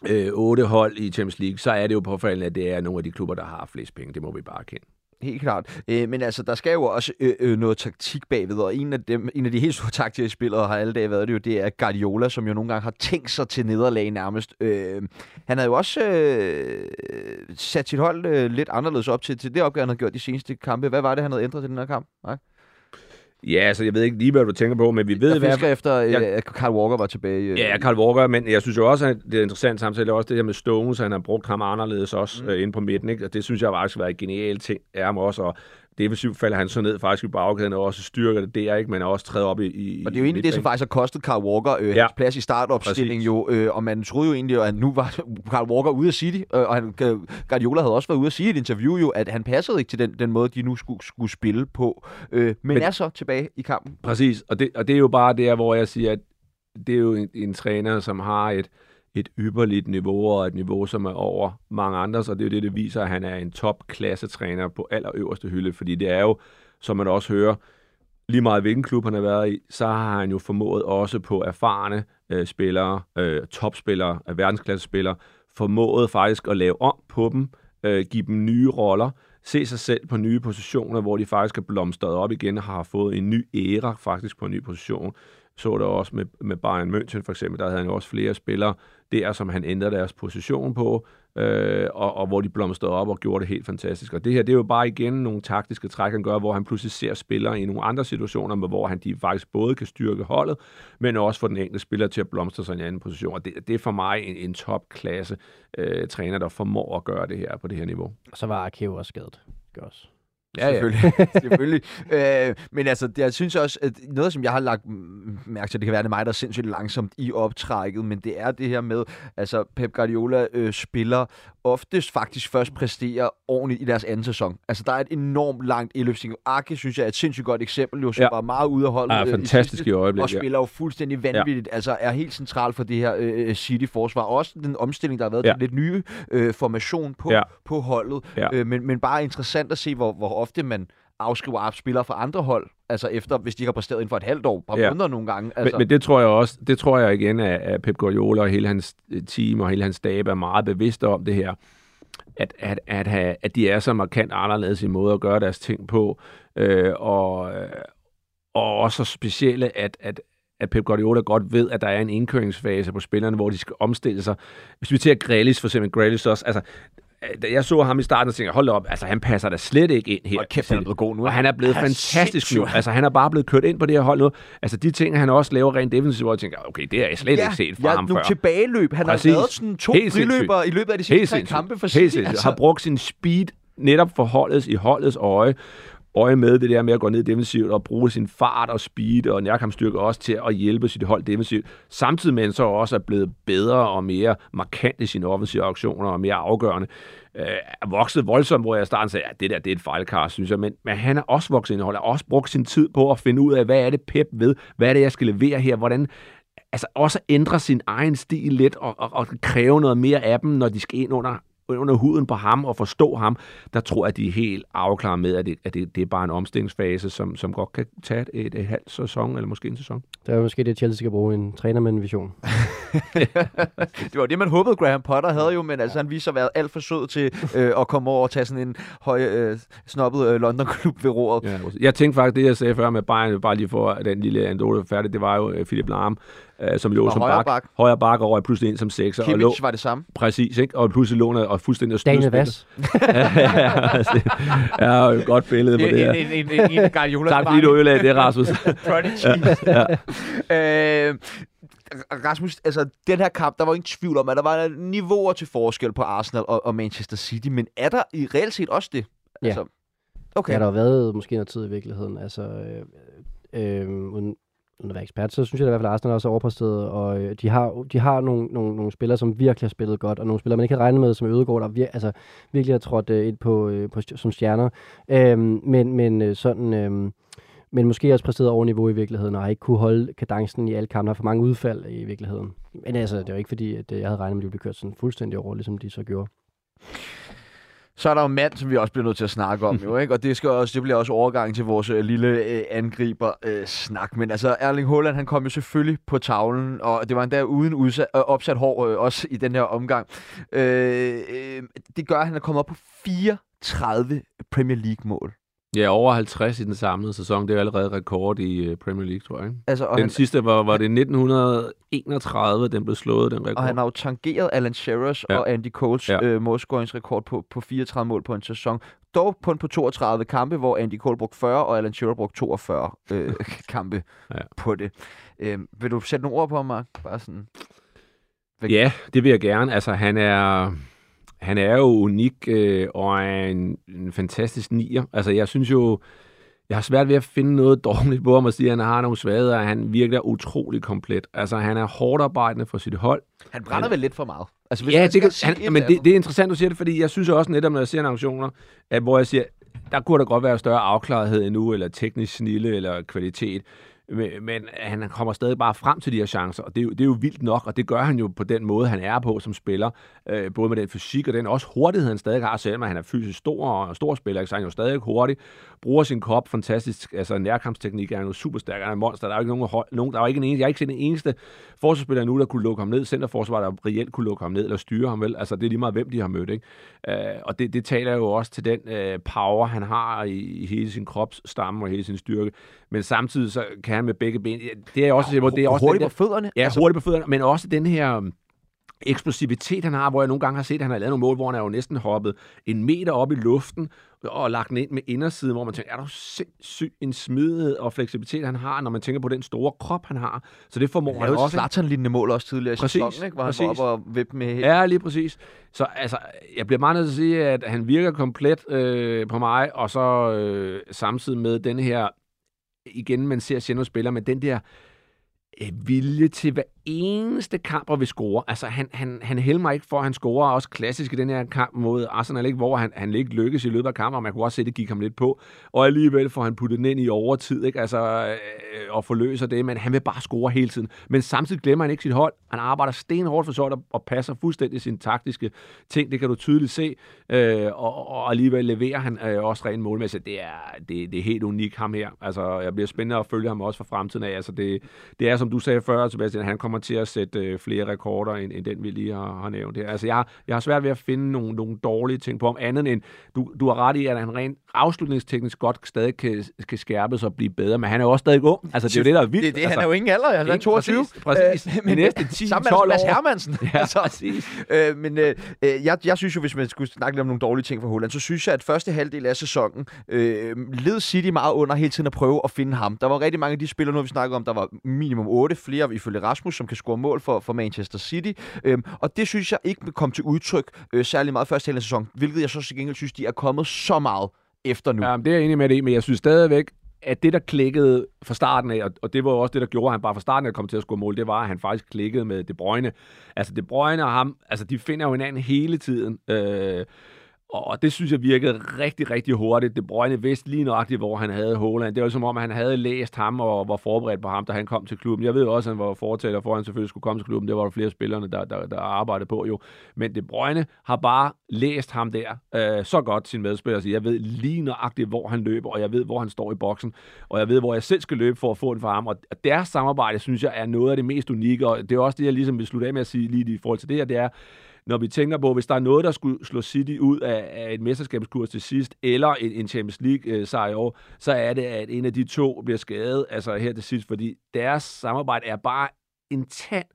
øh, otte hold i Champions League, så er det jo påfaldende, at det er nogle af de klubber, der har flest penge. Det må vi bare kende. Helt klart. Øh, men altså, der skal jo også øh, øh, noget taktik bagved, og en af, dem, en af de helt store taktiske spillere har alle dage været det jo, det er Guardiola, som jo nogle gange har tænkt sig til nederlag nærmest. Øh, han havde jo også øh, sat sit hold øh, lidt anderledes op til, til det opgave, han havde gjort de seneste kampe. Hvad var det, han havde ændret til den her kamp? Nej? Ja, altså jeg ved ikke lige, hvad du tænker på, men vi ved Jeg fisker efter, øh, Jeg- at Carl Walker var tilbage. Øh, Ja, Carl Walker, men jeg synes jo også, at det er interessant samtidig også det her med Stones, han har brugt ham anderledes også mm. øh, inde på midten, ikke? og det synes jeg faktisk har været en genial ting af ham også, og defensivt falder han så ned faktisk i bagkæden, og også styrker det der, ikke? men er også træder op i, i Og det er jo egentlig det, som faktisk har kostet Carl Walker øh, Ja. hans plads i startopstillingen Præcis. jo, øh, og man troede jo egentlig, at nu var Carl Walker ude af City, øh, og han, øh, Guardiola havde også været ude at sige i et interview jo, at han passede ikke til den, den måde, de nu skulle, skulle spille på, øh, men, Men- er så tilbage i kampen. Præcis, og det, og det er jo bare der, hvor jeg siger, at det er jo en, en træner, som har et, et ypperligt niveau, og et niveau, som er over mange andres, og det er jo det, det viser, at han er en top-klasse træner på allerøverste hylde, fordi det er jo, som man også hører, lige meget hvilken klub han har været i, så har han jo formået også på erfarne øh, spillere, øh, topspillere, øh, verdensklassespillere, formået faktisk at lave om på dem, øh, give dem nye roller, se sig selv på nye positioner, hvor de faktisk er blomstret op igen og har fået en ny æra faktisk på en ny position. Så det også med, med Bayern München for eksempel, der havde han jo også flere spillere der, som han ændrede deres position på, øh, og, og hvor de blomstrede op og gjorde det helt fantastisk. Og det her, det er jo bare igen nogle taktiske træk, han gør, hvor han pludselig ser spillere i nogle andre situationer, med, hvor han de faktisk både kan styrke holdet, men også få den enkelte spiller til at blomstre sig i en anden position. Og det, det er for mig en, en topklasse øh, træner, der formår at gøre det her på det her niveau. Og så var Arkev også skadet. Også. Ja, selvfølgelig. selvfølgelig. Øh, men altså, jeg synes også, at noget, som jeg har lagt mærke til, det kan være, det er mig, der er sindssygt langsomt i optrækket, men det er det her med, altså Pep Guardiola øh, spiller oftest faktisk først præsterer ordentligt i deres anden sæson. Altså, der er et enormt langt indløbsting. Arke, synes jeg, er et sindssygt godt eksempel, jo, som Ja. ja. var meget ude af holdet. Ja, øh, i fantastisk sidste- i øjeblikket, Og ja. spiller jo fuldstændig vanvittigt. Ja. Altså, er helt central for det her øh, City-forsvar. Også den omstilling, der har været Ja. til lidt nye øh, formation på, Ja. ja. på holdet. Ja. Øh, men, men bare interessant at se, hvor, hvor ofte man afskriver spillere fra andre hold, altså efter, hvis de ikke har præsteret inden for et halvt år, par Ja. måneder nogle gange. Altså, Men, men det tror jeg også, det tror jeg igen, at, at Pep Guardiola og hele hans øh, team og hele hans stab er meget bevidste om det her. At, at, at, have, at de er så markant anderledes i måde at gøre deres ting på. Øh, og, øh, og også så specielle, at, at, at Pep Guardiola godt ved, at der er en indkøringsfase på spillerne, hvor de skal omstille sig. Hvis vi tager Grealish, for eksempel Grealish også, altså, da jeg så ham i starten, så tænkte hold op, altså han passer da slet ikke ind her. Hold kæft, han er blevet god nu. Og han er blevet Han er fantastisk nu. Altså, han er bare blevet kørt ind på det her hold nu. Altså, de ting, han også laver rent defensivt, hvor jeg tænker, okay, det har jeg slet ja, ikke set fra ja, ham nogle før. tilbageløb. Han Præcis. har lavet sådan to Helt sindssygt. friløber i løbet af de sidste tre kampe for Helt sindssygt. Altså, Har brugt sin speed netop for holdets, i holdets øje. Øje med det der med at gå ned defensivt og bruge sin fart og speed og nærkampstyrke også til at hjælpe sit hold defensivt. Samtidig med, at han så også er blevet bedre og mere markant i sine offensive aktioner og mere afgørende. Øh, er vokset voldsomt, hvor jeg i starten sagde, at det der det er et fejlkast, synes jeg. Men, men han er også vokset indhold, holdet, har også brugt sin tid på at finde ud af, hvad er det Pep ved? Hvad er det, jeg skal levere her? Hvordan altså også ændre sin egen stil lidt og, og, og kræve noget mere af dem, når de skal ind under under huden på ham og forstå ham, der tror jeg, at de er helt afklaret med, at det, at det, det er bare en omstillingsfase, som, som godt kan tage et, et, et halvt sæson, eller måske en sæson. Det er måske det, Chelsea skal bruge en træner med en vision. det var det, man håbede, Graham Potter havde jo, men altså, han viste sig at være alt for sød til øh, at komme over og tage sådan en høj, øh, snobbet øh, London-klub ved roret. Ja, jeg tænkte faktisk, det jeg sagde før med Bayern, bare lige for den lille anekdote færdig, det var jo øh, Philip Lahm, øh, som lå Og som højre bak, bak. højre bak og røg pludselig ind som sekser. og lå, Kimmich var det samme. præcis, ikke? og pludselig lå og fuldstændig styrede Daniel. Vass. ja, ja, altså, ja, et godt billede på det her. En, en, en, en af Guardiolas Tak fordi du ødelagde det, Rasmus. Prodigy. ja. øh, Rasmus, altså den her kamp, der var ingen tvivl om, at der var niveauer til forskel på Arsenal og, og Manchester City, men er der i reelt set også det? Ja. Altså, okay. Det har der jo været måske noget tid i virkeligheden. Altså, øh, øh, uden, uden at være ekspert, så synes jeg i hvert fald, at Arsenal også er overpræsteret, og øh, de har, de har nogle, nogle, nogle spillere, som virkelig har spillet godt, og nogle spillere, man ikke kan regne med, som Ødegaard, der vir, altså, virkelig har trådt øh, ind på, øh, på, som stjerner. Øh, men men øh, sådan... Øh, men måske også præsteret over niveau i virkeligheden, og har ikke kunne holde kadencen i alle kampe. Der for mange udfald i virkeligheden. Men altså, det var ikke fordi, at øh, jeg havde regnet med, at de ville blive kørt sådan fuldstændig over, ligesom de så gjorde. Så er der jo mand, som vi også bliver nødt til at snakke om, jo, ikke? og det, skal også, det bliver også overgang til vores øh, lille øh, angriber-snak. Øh, Men altså, Erling Haaland, han kom jo selvfølgelig på tavlen, og det var endda uden udsat, øh, opsat hår øh, også i den her omgang. Øh, øh, det gør, at han er kommet op på 34 Premier League-mål ja, over 50 i den samlede sæson. Det er jo allerede rekord i uh, Premier League, tror jeg. Ikke? Altså, og, Den han, sidste var, var det 1931, den blev slået, den rekord. og han har jo tangeret Alan Shearers ja. Og Andy Coles ja. Øh, målscoringsrekord på, på 34 mål på en sæson. Dog kun på 32 kampe, hvor Andy Cole brugte 40, og Alan Shearer brugte 42 øh, kampe ja. På det. Øh, vil du sætte nogle ord på, Mark? Bare sådan... Ja, det vil jeg gerne. Altså, han er, han er jo unik øh, og er en, en fantastisk nier. Altså, jeg synes jo, jeg har svært ved at finde noget dårligt på ham og sige, at han har nogle svagheder. Han virker utrolig komplet. Altså, han er hårdt arbejdende for sit hold. Han brænder vel lidt for meget. Altså, ja, man det, kan, han, men det, dem. det er interessant, du siger det, fordi jeg synes også netop, når jeg ser nogle aktioner, at hvor jeg siger, der kunne der godt være større afklarethed endnu, eller teknisk snille, eller kvalitet. Men, han kommer stadig bare frem til de her chancer, og det er, jo, det er jo vildt nok, og det gør han jo på den måde, han er på som spiller. Øh, både med den fysik og den også hurtighed, han stadig har, selvom han er fysisk stor og stor spiller, ikke? så er han jo stadig hurtig. Bruger sin krop fantastisk, altså nærkampsteknik er han jo super stærk, han er en monster. Der er jo ikke nogen, nogen der er jo ikke en eneste, jeg har ikke set en eneste forsvarsspiller nu, der kunne lukke ham ned, centerforsvar, der reelt kunne lukke ham ned eller styre ham vel. Altså det er lige meget, hvem de har mødt, ikke? Øh, og det, det taler jo også til den øh, power, han har i, i hele sin kropsstamme og hele sin styrke. Men samtidig så kan han med begge ben, det er også, det er også hurtigt den på fødderne. Ja, altså, hurtigt på fødderne, men også den her um, eksplosivitet, han har, hvor jeg nogle gange har set, at han har lavet nogle mål, hvor han er jo næsten hoppet en meter op i luften og lagt den ind med indersiden, hvor man tænker, er der sindssygt en smidighed og fleksibilitet, han har, når man tænker på den store krop, han har. Så det formår Han han også. Zlatan-lignende mål også tidligere i Præcis, sæsonen, ikke? hvor han præcis. var oppe og vippe med Ja, lige præcis. Så altså, jeg bliver meget nødt til at sige, at han virker komplet øh, på mig, og så øh, samtidig med den her, igen, man ser sjældent spiller, med den der Øh, vilje til hver eneste kamp at vil score. Altså, han, han, han helmer mig ikke for, at han scorer også klassisk i den her kamp mod Arsenal, ikke? hvor han, han ikke lykkes i løbet af kampen, og man kunne også se, at det gik ham lidt på. Og alligevel får han puttet den ind i overtid, ikke? Altså, øh, og forløser det, men han vil bare score hele tiden. Men samtidig glemmer han ikke sit hold. Han arbejder stenhårdt for sit og, og passer fuldstændig sine taktiske ting. Det kan du tydeligt se. Øh, og, og alligevel leverer han øh, også rent målmæssigt. Det er, det, det er helt unik ham her. Altså, jeg bliver spændende at følge ham også for fremtiden af. Altså, det, det er, som du sagde før, Sebastian, han kommer til at sætte øh, flere rekorder, end, end den, vi lige har, har nævnt her. Altså, jeg, har- jeg har svært ved at finde nogle, nogle dårlige ting på ham, andet end, du, du har ret i, at han rent afslutningsteknisk godt stadig kan, kan skærpes og blive bedre, men han er jo også stadig ung. Altså, det er jo det, der er vildt. Det, er det, altså, han er jo ingen alder, han er ikke? 22. Præcis, præcis. Øh, men næste øh, 10, sammen med 12 Mads år. Hermansen. Ja, altså, præcis. øh, men øh, øh, jeg, jeg synes jo, hvis man skulle snakke lidt om nogle dårlige ting for Holland, så synes jeg, at første halvdel af sæsonen øh, led City meget under hele tiden at prøve at finde ham. Der var rigtig mange af de spillere, nu vi snakket om, der var minimum otte, flere ifølge Rasmus, som kan score mål for, for Manchester City. Øhm, og det synes jeg ikke kom til udtryk øh, særlig meget første halvdel af sæsonen, hvilket jeg så til gengæld synes, de er kommet så meget efter nu. Ja, men det er jeg enig med det, men jeg synes stadigvæk, at det, der klikkede fra starten af, og, og det var jo også det, der gjorde, at han bare fra starten af kom til at score mål, det var, at han faktisk klikkede med De Bruyne. Altså, De Bruyne og ham, altså, de finder jo hinanden hele tiden. Øh, og det synes jeg virkede rigtig, rigtig hurtigt. Det Bruyne vidste lige nøjagtigt, hvor han havde Haaland. Det var som om, han havde læst ham og var forberedt på ham, da han kom til klubben. Jeg ved også, at han var fortaler for, at han selvfølgelig skulle komme til klubben. Det var der flere spillerne, der, der, der arbejdede på jo. Men det Bruyne har bare læst ham der øh, så godt, sin medspiller. Så jeg ved lige nøjagtigt, hvor han løber, og jeg ved, hvor han står i boksen. Og jeg ved, hvor jeg selv skal løbe for at få den for ham. Og deres samarbejde, synes jeg, er noget af det mest unikke. Og det er også det, jeg ligesom vil slutte af med at sige lige i forhold til det her, det er, når vi tænker på, hvis der er noget, der skulle slå City ud af, af et mesterskabskurs til sidst, eller en, en Champions League-sejr i år, så er det, at en af de to bliver skadet, altså her til sidst, fordi deres samarbejde er bare en tand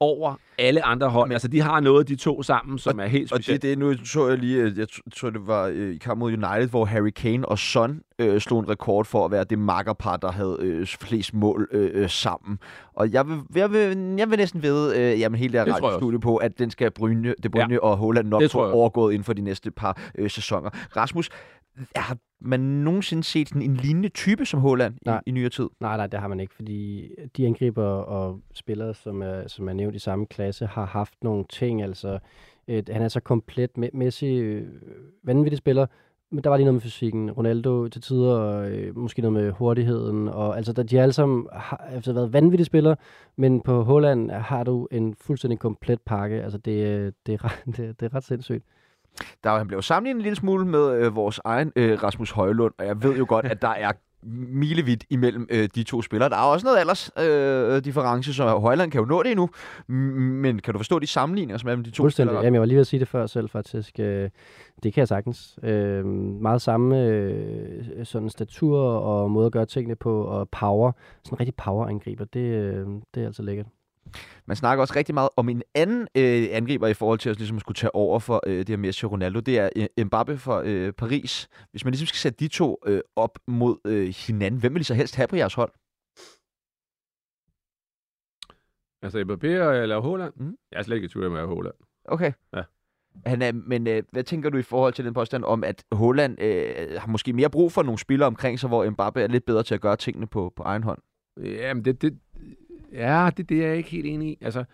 over alle andre hold. Men, altså, de har noget, de to sammen, som og, er helt specielt. Og det, det nu så jeg lige, jeg tror, det var øh, i kamp mod United, hvor Harry Kane og Son øh, slog en rekord for at være det makkerpar, der havde øh, flest mål øh, øh, sammen. Og jeg vil, jeg vil, jeg vil næsten ved, øh, jamen hele det her studie på, at den skal Brynje, det Brynje ja. og Holland nok få overgået inden for de næste par øh, sæsoner. Rasmus, har man nogensinde set sådan en lignende type som Holland i, i nyere tid? Nej, nej, det har man ikke, fordi de angriber og spillere, som er, som er nævnt i samme klasse, har haft nogle ting, altså et, han er så komplet. med Messi, øh, vanvittig spiller, men der var lige noget med fysikken. Ronaldo til tider, og øh, måske noget med hurtigheden. Og, altså, der, de har alle sammen har, altså, været vanvittige spillere, men på Holland har du en fuldstændig komplet pakke. Altså, det, øh, det, er, det, det er ret sindssygt. Der, han blev sammenlignet en lille smule med øh, vores egen øh, Rasmus Højlund, og jeg ved jo godt, at der er milevidt imellem øh, de to spillere. Der er også noget alders øh, difference, så Højland kan jo nå det endnu. Men kan du forstå de sammenligninger som mellem de to spillere? Jamen, jeg var lige ved at sige det før selv, faktisk. Øh, det kan jeg sagtens. Øh, meget samme øh, sådan statur og måde at gøre tingene på, og power. Sådan en rigtig power-angriber, det, øh, det er altså lækkert. Man snakker også rigtig meget om en anden øh, angriber i forhold til at ligesom skulle tage over for øh, det her Messi og Ronaldo. Det er øh, Mbappe fra øh, Paris. Hvis man ligesom skal sætte de to øh, op mod øh, hinanden, hvem vil I så helst have på jeres hold? Altså Mbappe eller Haaland? Mm. Jeg er slet ikke i tvivl med Haaland. Okay. Ja. Han er, men øh, hvad tænker du i forhold til den påstand om, at Holland øh, har måske mere brug for nogle spillere omkring sig, hvor Mbappe er lidt bedre til at gøre tingene på, på egen hånd? Jamen, det, det, Ja, det, det er jeg ikke helt enig i. Altså,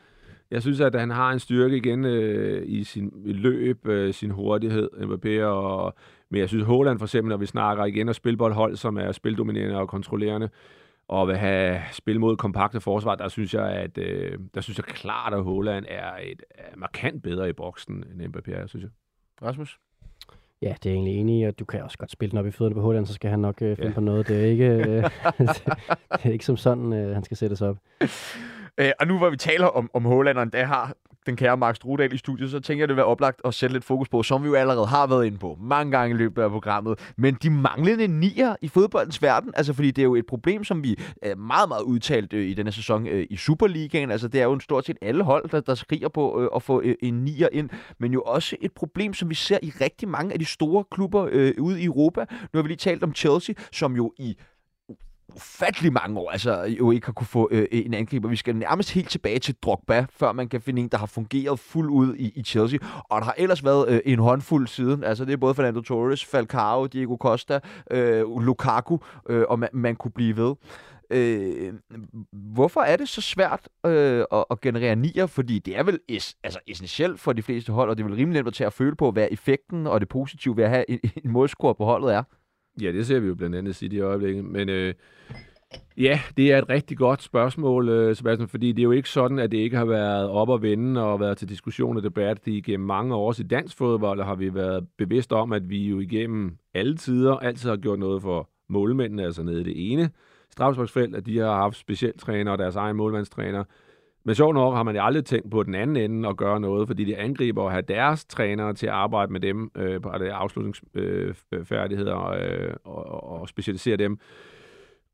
jeg synes, at han har en styrke igen øh, i sin løb, øh, sin hurtighed, Mbappé, og, men jeg synes, Håland for eksempel, når vi snakker igen og spilboldhold, som er spildominerende og kontrollerende, og vil have spil mod kompakte forsvar, der synes jeg, at øh, der synes jeg klart, at Håland er et er markant bedre i boksen end Mbappé, synes jeg. Rasmus? Ja, det er jeg egentlig enig i, og du kan også godt spille den op i fødderne på Holland, så skal han nok øh, finde ja. på noget. Det er ikke, øh, det, er ikke som sådan, øh, han skal sættes op. Øh, og nu hvor vi taler om, om og der har den kære Mark Strudal i studiet, så tænker jeg, det vil være oplagt at sætte lidt fokus på, som vi jo allerede har været inde på mange gange i løbet af programmet. Men de manglende nier i fodboldens verden, altså fordi det er jo et problem, som vi er meget, meget udtalt øh, i denne sæson øh, i Superligaen. Altså det er jo en stort set alle hold, der, der skriger på øh, at få øh, en nier ind. Men jo også et problem, som vi ser i rigtig mange af de store klubber øh, ude i Europa. Nu har vi lige talt om Chelsea, som jo i ufattelig mange år, altså jo ikke har kunne få øh, en angriber. Vi skal nærmest helt tilbage til Drogba, før man kan finde en, der har fungeret fuld ud i, i Chelsea. Og der har ellers været øh, en håndfuld siden. Altså det er både Fernando Torres, Falcao, Diego Costa, øh, Lukaku, øh, og man, man kunne blive ved. Øh, hvorfor er det så svært øh, at, at generere nier? Fordi det er vel es, altså essentielt for de fleste hold, og det er vel rimelig nemt at tage at føle på, hvad effekten og det positive ved at have en, en målscore på holdet er. Ja, det ser vi jo blandt andet City i øjeblikket. Men øh, ja, det er et rigtig godt spørgsmål, øh, Sebastian, fordi det er jo ikke sådan, at det ikke har været op og vende og været til diskussion og debat. Igennem mange år i dansk fodbold har vi været bevidst om, at vi jo igennem alle tider altid har gjort noget for målmændene, altså nede i det ene strafsparksfelt, at de har haft specialtræner og deres egen målmandstræner. Men sjovt nok har man jo aldrig tænkt på den anden ende at gøre noget, fordi de angriber at have deres trænere til at arbejde med dem øh, på altså afslutningsfærdigheder øh, og, og, og specialisere dem.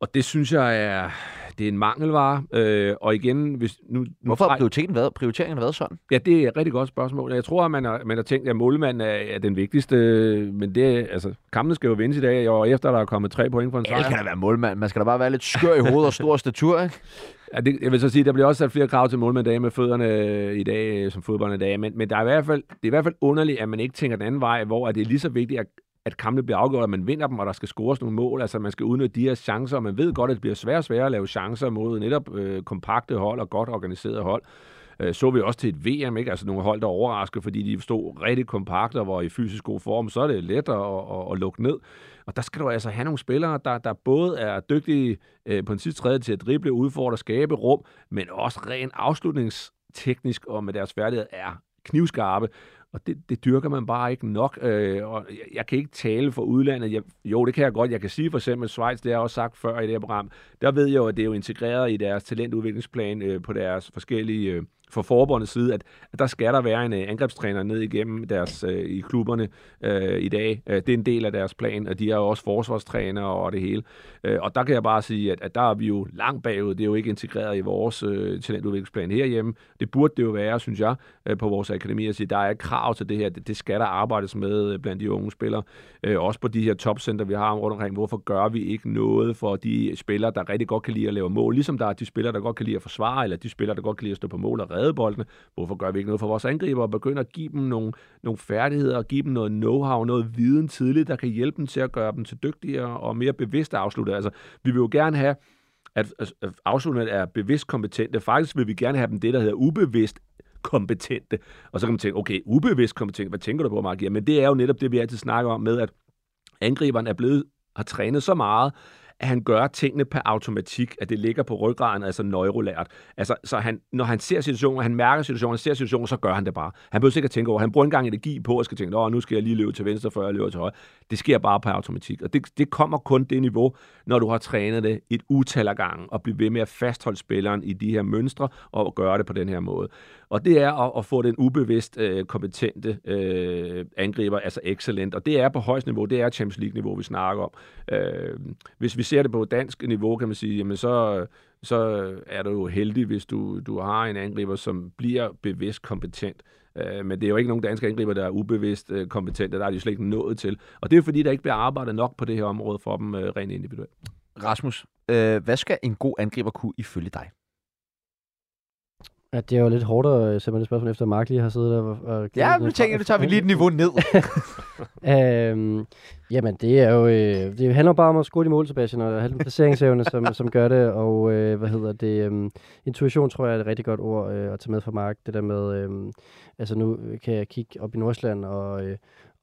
Og det synes jeg er, det er en mangelvare. Øh, og igen, hvis nu... nu Hvorfor har prioriteten været, prioriteringen været sådan? Ja, det er et rigtig godt spørgsmål. Jeg tror, at man har, man har tænkt, at målmanden er, er den vigtigste, men det altså, kampen skal jo vindes i dag, og efter der er kommet tre point for en sejr. Alle kan da være målmand. Man skal da bare være lidt skør i hovedet og stor statur, ikke? Ja, det, jeg vil så sige, der bliver også sat flere krav til målmand med fødderne i dag, som fodboldende i dag, men, men der er i hvert fald, det er i hvert fald underligt, at man ikke tænker den anden vej, hvor det er lige så vigtigt, at, at kampene bliver afgjort, at man vinder dem, og der skal scores nogle mål, altså man skal udnytte de her chancer, og man ved godt, at det bliver svært og sværere at lave chancer mod netop øh, kompakte hold og godt organiseret hold. Øh, så vi også til et VM, ikke? Altså nogle hold, der overrasker, fordi de stod rigtig kompakte og var i fysisk god form, så er det let at, at, at lukke ned. Og der skal du altså have nogle spillere, der, der både er dygtige øh, på den sidste tredje til at drible, udfordre, skabe rum, men også ren afslutningsteknisk og med deres færdighed er knivskarpe. Og det, det dyrker man bare ikke nok. Øh, og jeg, jeg kan ikke tale for udlandet. Jeg, jo, det kan jeg godt. Jeg kan sige for eksempel Schweiz, det har jeg også sagt før i det her program. Der ved jeg jo, at det er jo integreret i deres talentudviklingsplan øh, på deres forskellige... Øh, for forbundets side, at, at der skal der være en uh, angrebstræner ned igennem deres uh, i klubberne uh, i dag. Uh, det er en del af deres plan, og de er jo også forsvarstræner og det hele. Uh, og der kan jeg bare sige, at, at der er vi jo langt bagud. Det er jo ikke integreret i vores uh, talentudviklingsplan herhjemme. Det burde det jo være, synes jeg, uh, på vores akademi at sige, der er krav til det her. Det, det skal der arbejdes med uh, blandt de unge spillere. Uh, også på de her topcenter, vi har rundt omkring. Hvorfor gør vi ikke noget for de spillere, der rigtig godt kan lide at lave mål? Ligesom der er de spillere, der godt kan lide at forsvare, eller de spillere, der godt kan lide at stå på mål og redde boldene. Hvorfor gør vi ikke noget for vores angriber og begynder at give dem nogle, nogle færdigheder og give dem noget know-how, noget viden tidligt, der kan hjælpe dem til at gøre dem til dygtigere og mere bevidste afslutter. Altså, vi vil jo gerne have, at, afslutterne er bevidst kompetente. Faktisk vil vi gerne have dem det, der hedder ubevidst kompetente. Og så kan man tænke, okay, ubevidst kompetente, hvad tænker du på, Mark? Men det er jo netop det, vi altid snakker om med, at angriberen er blevet, har trænet så meget, at han gør tingene per automatik, at det ligger på ryggraden, altså neurolært. Altså, så han, når han ser situationen, han mærker situationen, han ser situationen, så gør han det bare. Han behøver sikkert tænke over, han bruger engang energi på, at skal tænke, åh, nu skal jeg lige løbe til venstre, før jeg løber til højre. Det sker bare per automatik. Og det, det kommer kun det niveau, når du har trænet det et utal af gange, og blive ved med at fastholde spilleren i de her mønstre, og gøre det på den her måde. Og det er at, at få den ubevidst øh, kompetente øh, angriber, altså excellent. Og det er på højst niveau, det er Champions League-niveau, vi snakker om. Øh, hvis vi ser det på dansk niveau, kan man sige, jamen så, så er du jo heldig, hvis du, du har en angriber, som bliver bevidst kompetent. Øh, men det er jo ikke nogen danske angriber, der er ubevidst øh, kompetente. Der er de slet ikke nået til. Og det er fordi, der ikke bliver arbejdet nok på det her område for dem øh, rent individuelt. Rasmus, øh, hvad skal en god angriber kunne ifølge dig? Ja, det er jo lidt hårdt at sætte mig det spørgsmål, efter Mark lige har siddet der og... og ja, nu tænker du tager vi lige et niveau ned. øhm, jamen, det er jo... Øh, det handler bare om at score de mål, Sebastian, og have den placeringsevne, som, som gør det, og øh, hvad hedder det... Øh, intuition, tror jeg, er et rigtig godt ord øh, at tage med fra Mark. Det der med... Øh, altså, nu kan jeg kigge op i Nordsjælland og... Øh,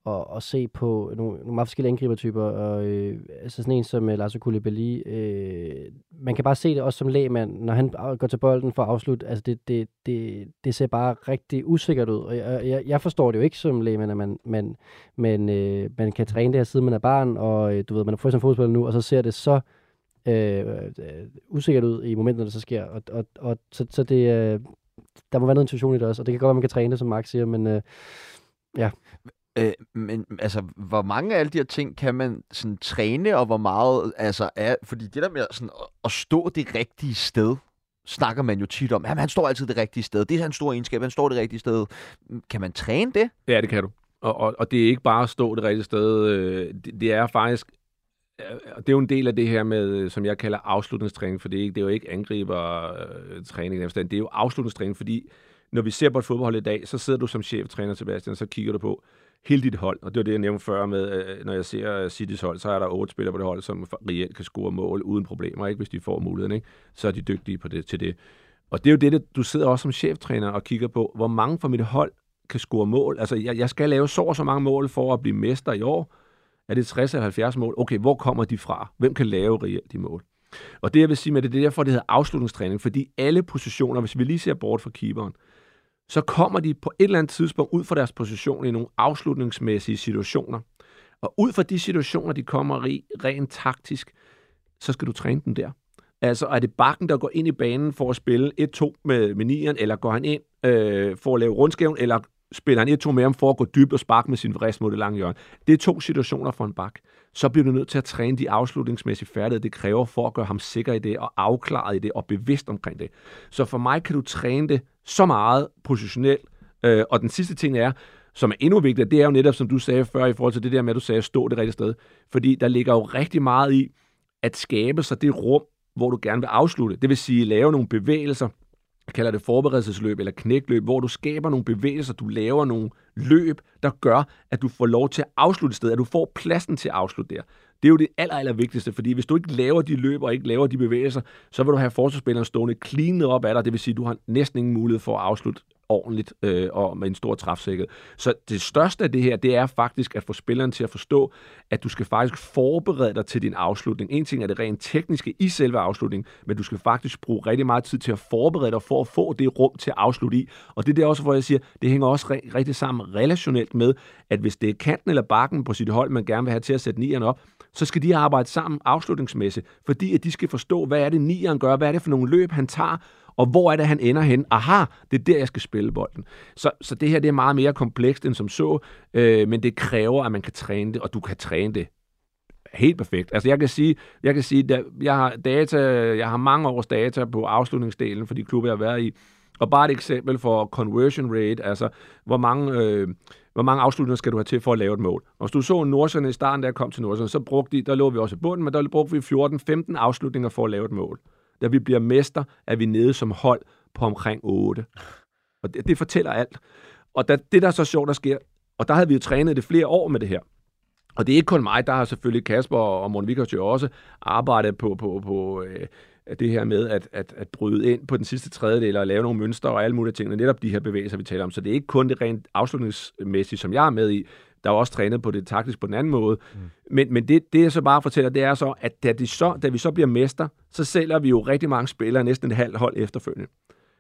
og, og se på nogle, nogle meget forskellige angribertyper. Og, øh, altså sådan en som øh, Lars Koulibaly, øh, man kan bare se det også som lægmand, når han går til bolden for at afslutte. Altså det, det, det, det ser bare rigtig usikkert ud. Og jeg, jeg, jeg forstår det jo ikke som lægmand, at man, man, man, øh, man kan træne det her siden man er barn, og øh, du ved, man er fuldstændig eksempel fodbold nu, og så ser det så øh, øh, usikkert ud i momentet, der så sker. Og, og, og så, så det, øh, der må være noget intuition i det også, og det kan godt være, man kan træne det, som Max siger, men øh, ja. Øh, men altså, hvor mange af alle de her ting kan man sådan træne, og hvor meget altså er... Fordi det der med sådan, at stå det rigtige sted, snakker man jo tit om. Jamen, han står altid det rigtige sted. Det er hans store egenskab, han står det rigtige sted. Kan man træne det? Ja, det kan du. Og, og, og det er ikke bare at stå det rigtige sted. Øh, det, det er faktisk øh, det er jo en del af det her med, øh, som jeg kalder afslutningstræning, for det er, ikke, det er jo ikke angribertræning, det er jo afslutningstræning, fordi når vi ser på et fodboldhold i dag, så sidder du som cheftræner, Sebastian, så kigger du på, hele dit hold. Og det var det, jeg nævnte før med, øh, når jeg ser øh, Citys hold, så er der otte spillere på det hold, som reelt kan score mål uden problemer, ikke? hvis de får muligheden. Ikke? Så er de dygtige på det, til det. Og det er jo det, du sidder også som cheftræner og kigger på, hvor mange fra mit hold kan score mål. Altså, jeg, jeg skal lave så og så mange mål for at blive mester i år. Er det 60 eller 70 mål? Okay, hvor kommer de fra? Hvem kan lave reelt de mål? Og det, jeg vil sige med det, det er derfor, det hedder afslutningstræning, fordi alle positioner, hvis vi lige ser bort fra keeperen, så kommer de på et eller andet tidspunkt ud fra deres position i nogle afslutningsmæssige situationer. Og ud fra de situationer, de kommer i rent taktisk, så skal du træne dem der. Altså, er det bakken, der går ind i banen for at spille 1-2 med, med nieren, eller går han ind øh, for at lave rundskæven, eller spiller han 1-2 med ham for at gå dybt og sparke med sin vrist mod det lange hjørne. Det er to situationer for en bak. Så bliver du nødt til at træne de afslutningsmæssige færdigheder, det kræver for at gøre ham sikker i det, og afklaret i det, og bevidst omkring det. Så for mig kan du træne det så meget positionelt. Øh, og den sidste ting er, som er endnu vigtigere, det er jo netop, som du sagde før, i forhold til det der med, at du sagde, at stå det rigtige sted. Fordi der ligger jo rigtig meget i at skabe sig det rum, hvor du gerne vil afslutte. Det vil sige, lave nogle bevægelser, jeg kalder det forberedelsesløb eller knækløb, hvor du skaber nogle bevægelser, du laver nogle løb, der gør, at du får lov til at afslutte stedet, at du får pladsen til at afslutte der. Det er jo det aller, aller vigtigste, fordi hvis du ikke laver de løb og ikke laver de bevægelser, så vil du have forsvarsspilleren stående cleanet op af dig. Det vil sige, at du har næsten ingen mulighed for at afslutte ordentligt øh, og med en stor træfsikkerhed. Så det største af det her, det er faktisk at få spilleren til at forstå, at du skal faktisk forberede dig til din afslutning. En ting er det rent tekniske i selve afslutningen, men du skal faktisk bruge rigtig meget tid til at forberede dig for at få det rum til at afslutte i. Og det er der også, hvor jeg siger, det hænger også re- rigtig sammen relationelt med, at hvis det er kanten eller bakken på sit hold, man gerne vil have til at sætte nieren op, så skal de arbejde sammen afslutningsmæssigt, fordi at de skal forstå, hvad er det nieren gør, hvad er det for nogle løb, han tager, og hvor er det, han ender hen? Aha, det er der, jeg skal spille bolden. Så, så det her det er meget mere komplekst end som så, øh, men det kræver, at man kan træne det, og du kan træne det helt perfekt. Altså jeg kan sige, jeg kan sige, at jeg har data, jeg har mange års data på afslutningsdelen for de klubber, jeg har været i, og bare et eksempel for conversion rate, altså hvor mange, øh, hvor mange afslutninger skal du have til for at lave et mål. Og hvis du så Nordsjøen i starten, da jeg kom til Nordsjøen, så brugte de, der lå vi også i bunden, men der brugte vi 14-15 afslutninger for at lave et mål da vi bliver mester, er vi nede som hold på omkring 8. Og det, det fortæller alt. Og da, det, der er så sjovt, der sker, og der havde vi jo trænet det flere år med det her. Og det er ikke kun mig, der har selvfølgelig Kasper og Morten Vickers jo også arbejdet på, på, på øh, det her med at, at, at bryde ind på den sidste tredjedel og lave nogle mønstre og alle mulige ting, netop de her bevægelser, vi taler om. Så det er ikke kun det rent afslutningsmæssige, som jeg er med i. Der er også trænet på det taktisk på den anden måde. Mm. Men, men det, det, jeg så bare fortæller, det er så, at da, de så, da vi så bliver mester, så sælger vi jo rigtig mange spillere, næsten et halvt hold efterfølgende.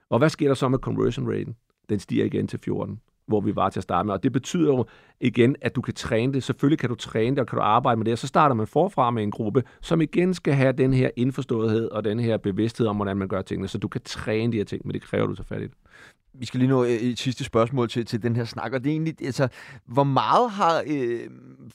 Og hvad sker der så med conversion raten? Den stiger igen til 14 hvor vi var til at starte med. Og det betyder jo igen, at du kan træne det. Selvfølgelig kan du træne det, og kan du arbejde med det. Og så starter man forfra med en gruppe, som igen skal have den her indforståethed og den her bevidsthed om, hvordan man gør tingene. Så du kan træne de her ting, men det kræver du så fat i. Vi skal lige nå øh, et sidste spørgsmål til, til den her snak, og det er egentlig, altså, hvor meget har øh,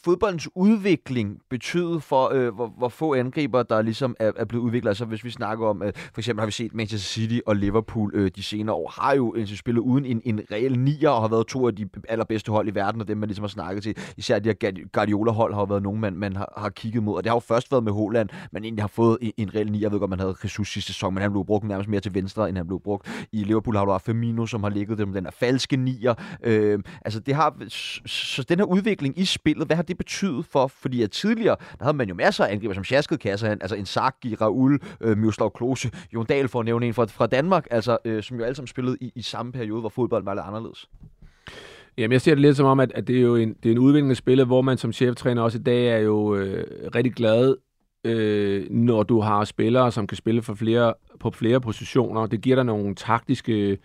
fodboldens udvikling betydet for, øh, hvor, hvor få angriber, der ligesom er, er blevet udviklet? Altså hvis vi snakker om, øh, for eksempel har vi set Manchester City og Liverpool øh, de senere år, har jo øh, spillet uden en, en reel nier, og har været to af de allerbedste hold i verden, og dem man ligesom har snakket til. Især de her Guardiola-hold har været nogen, man, man har, har kigget mod, og det har jo først været med Holland, man egentlig har fået en, en reel nier. Jeg ved godt, man havde Jesus sidste sæson, men han blev brugt nærmest mere til venstre, end han blev brugt. I Liverpool har du haft Firmino, som har ligget dem, den er falske nier. Øh, altså det har, så den her udvikling i spillet, hvad har det betydet for? Fordi at tidligere, der havde man jo masser af angriber, som sjaskede Kasser, altså en Saki, Raul, øh, Miroslav Klose, Jon Dahl for at nævne en fra, fra Danmark, altså, øh, som jo alle sammen spillede i, i samme periode, hvor fodbold var lidt anderledes. Jamen, jeg ser det lidt som om, at, at det er jo en, det er en udvikling af spillet, hvor man som cheftræner også i dag er jo øh, rigtig glad, øh, når du har spillere, som kan spille for flere, på flere positioner. Det giver dig nogle taktiske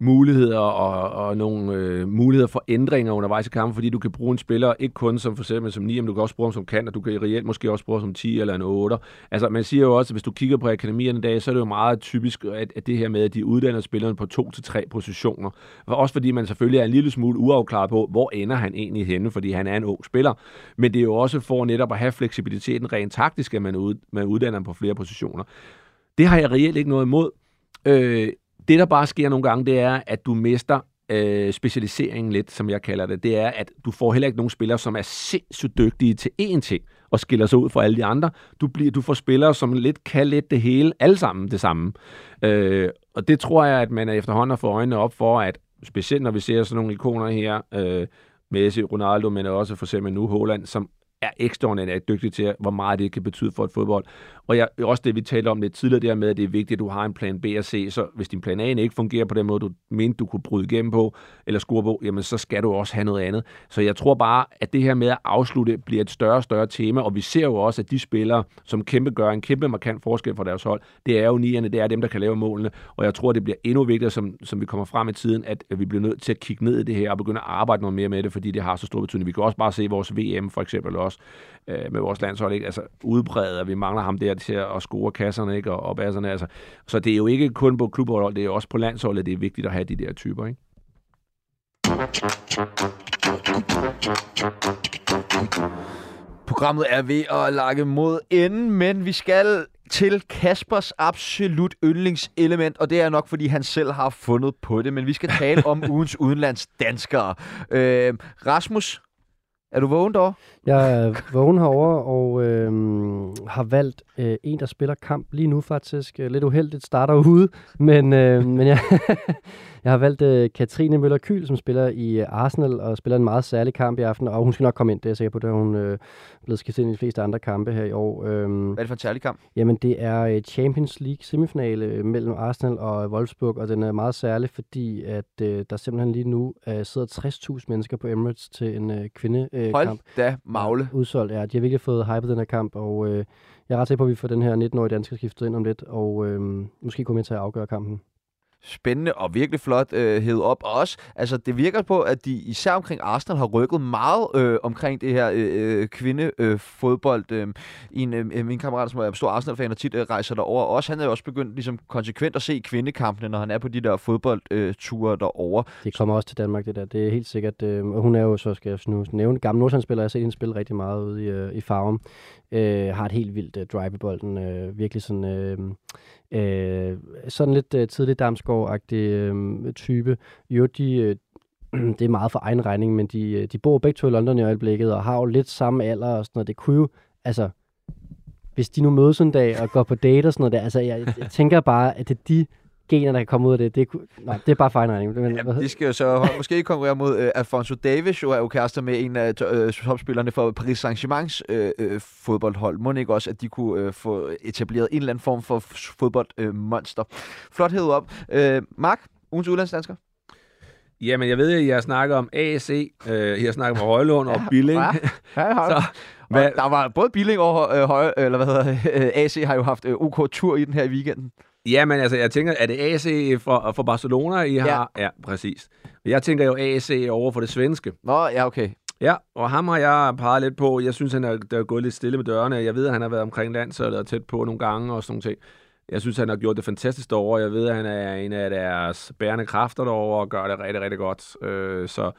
muligheder og, og nogle øh, muligheder for ændringer undervejs i kampen, fordi du kan bruge en spiller ikke kun som for eksempel som 9, men du kan også bruge ham som kan, og du kan reelt måske også bruge ham som 10 eller en 8. Altså man siger jo også, at hvis du kigger på akademierne i dag, så er det jo meget typisk, at, at det her med, at de uddanner spillerne på to til tre positioner. Og også fordi man selvfølgelig er en lille smule uafklaret på, hvor ender han egentlig henne, fordi han er en ung spiller. Men det er jo også for netop at have fleksibiliteten rent taktisk, at man, ud, man uddanner ham på flere positioner. Det har jeg reelt ikke noget imod. Øh, det, der bare sker nogle gange, det er, at du mister øh, specialiseringen lidt, som jeg kalder det. Det er, at du får heller ikke nogen spillere, som er sindssygt dygtige til én ting og skiller sig ud fra alle de andre. Du, bliver, du får spillere, som lidt kan lidt det hele, alle sammen det samme. Øh, og det tror jeg, at man er efterhånden får øjnene op for, at specielt når vi ser sådan nogle ikoner her, øh, Messi, Ronaldo, men også for eksempel nu Holland, som er ekstraordinært dygtig til, hvor meget det kan betyde for et fodbold. Og jeg, også det, vi talte om lidt tidligere, der med, at det er vigtigt, at du har en plan B og C, så hvis din plan A ikke fungerer på den måde, du mente, du kunne bryde igennem på, eller score på, jamen så skal du også have noget andet. Så jeg tror bare, at det her med at afslutte bliver et større og større tema, og vi ser jo også, at de spillere, som kæmpe gør en kæmpe markant forskel for deres hold, det er jo nierne, det er dem, der kan lave målene, og jeg tror, det bliver endnu vigtigere, som, som vi kommer frem i tiden, at vi bliver nødt til at kigge ned i det her og begynde at arbejde noget mere med det, fordi det har så stor betydning. Vi kan også bare se vores VM for eksempel også, øh, med vores landshold, ikke? altså udbrede, at vi mangler ham der til at score kasserne ikke? Og, og basserne. Altså. Så det er jo ikke kun på klubhold, det er også på landsholdet, det er vigtigt at have de der typer. Ikke? Programmet er ved at lage mod enden, men vi skal til Kaspers absolut yndlingselement, og det er nok, fordi han selv har fundet på det, men vi skal tale om ugens udenlands danskere. Øh, Rasmus, er du vågen derovre? Jeg er vågen herovre og øh, har valgt øh, en, der spiller kamp lige nu faktisk. Øh, lidt uheldigt starter ude, men, øh, men jeg, Jeg har valgt øh, Katrine Møller Kyl, som spiller i øh, Arsenal og spiller en meget særlig kamp i aften, og hun skal nok komme ind, det er jeg sikker på, da hun øh, blevet skiftet ind i de fleste andre kampe her i år. Øhm, Hvad er det for en særlig kamp? Jamen, det er øh, Champions League semifinale øh, mellem Arsenal og Wolfsburg, og den er meget særlig, fordi at øh, der simpelthen lige nu øh, sidder 60.000 mennesker på Emirates til en øh, kvindekamp. Øh, Hold kamp. da magle. Udsolgt, ja. De har virkelig fået hypet den her kamp, og øh, jeg er ret sikker på, at vi får den her 19-årige dansker skiftet ind om lidt, og øh, måske komme med til at afgøre kampen spændende og virkelig flot øh, hævet op. Og også, altså det virker på, at de især omkring Arsenal har rykket meget øh, omkring det her øh, øh kvindefodbold. Øh, fodbold. øh, en, øh, min kammerat, som er stor Arsenal-fan og tit øh, rejser derover, også han er jo også begyndt ligesom konsekvent at se kvindekampene, når han er på de der fodboldture øh, derover. Det kommer også til Danmark, det der. Det er helt sikkert. Øh, og hun er jo, så skal jeg nu nævne, gammel Nordsjælland-spiller. Jeg har set hende spille rigtig meget ude i, øh, i farven. Øh, har et helt vildt øh, drive i bolden. Øh, virkelig sådan... Øh, øh, sådan lidt øh, tidlig Damsgaard-agtig øh, type. Jo, de, øh, det er meget for egen regning, men de, øh, de bor begge to i London i øjeblikket, og har jo lidt samme alder og sådan noget. Det kunne jo, altså, hvis de nu mødes en dag og går på date og sådan noget der, altså, jeg, jeg tænker bare, at det er de gener, der kan komme ud af det. Det, kunne, nej, det er bare for egen regning. Men, Jamen, de skal jo så måske konkurrere mod øh, Alfonso Davis, jo er jo kærester med en af øh, topspillerne for Paris Saint-Germains øh, øh, fodboldhold. Må ikke også, at de kunne øh, få etableret en eller anden form for fodboldmonster. Øh, Flot hævet op. Øh, Mark, ugens udlandsdansker? Jamen, jeg ved, at jeg snakker om ASC, øh, jeg snakker om Højlund og Billing. Ja, ja, ja. Så, hvad? Der var både Billing og øh, Høje, eller hvad hedder det, AC har jo haft øh, OK tur i den her weekenden. Ja, men altså, jeg tænker, er det AC for, for Barcelona, I har? Ja. ja, præcis. Jeg tænker jo AC over for det svenske. Nå, ja, okay. Ja, og ham har jeg peget lidt på. Jeg synes, han er, der er gået lidt stille med dørene. Jeg ved, at han har været omkring landsholdet og tæt på nogle gange og sådan nogle ting. Jeg synes, han har gjort det fantastisk derovre. Jeg ved, at han er en af deres bærende kræfter derovre og gør det rigtig, rigtig godt. Øh, så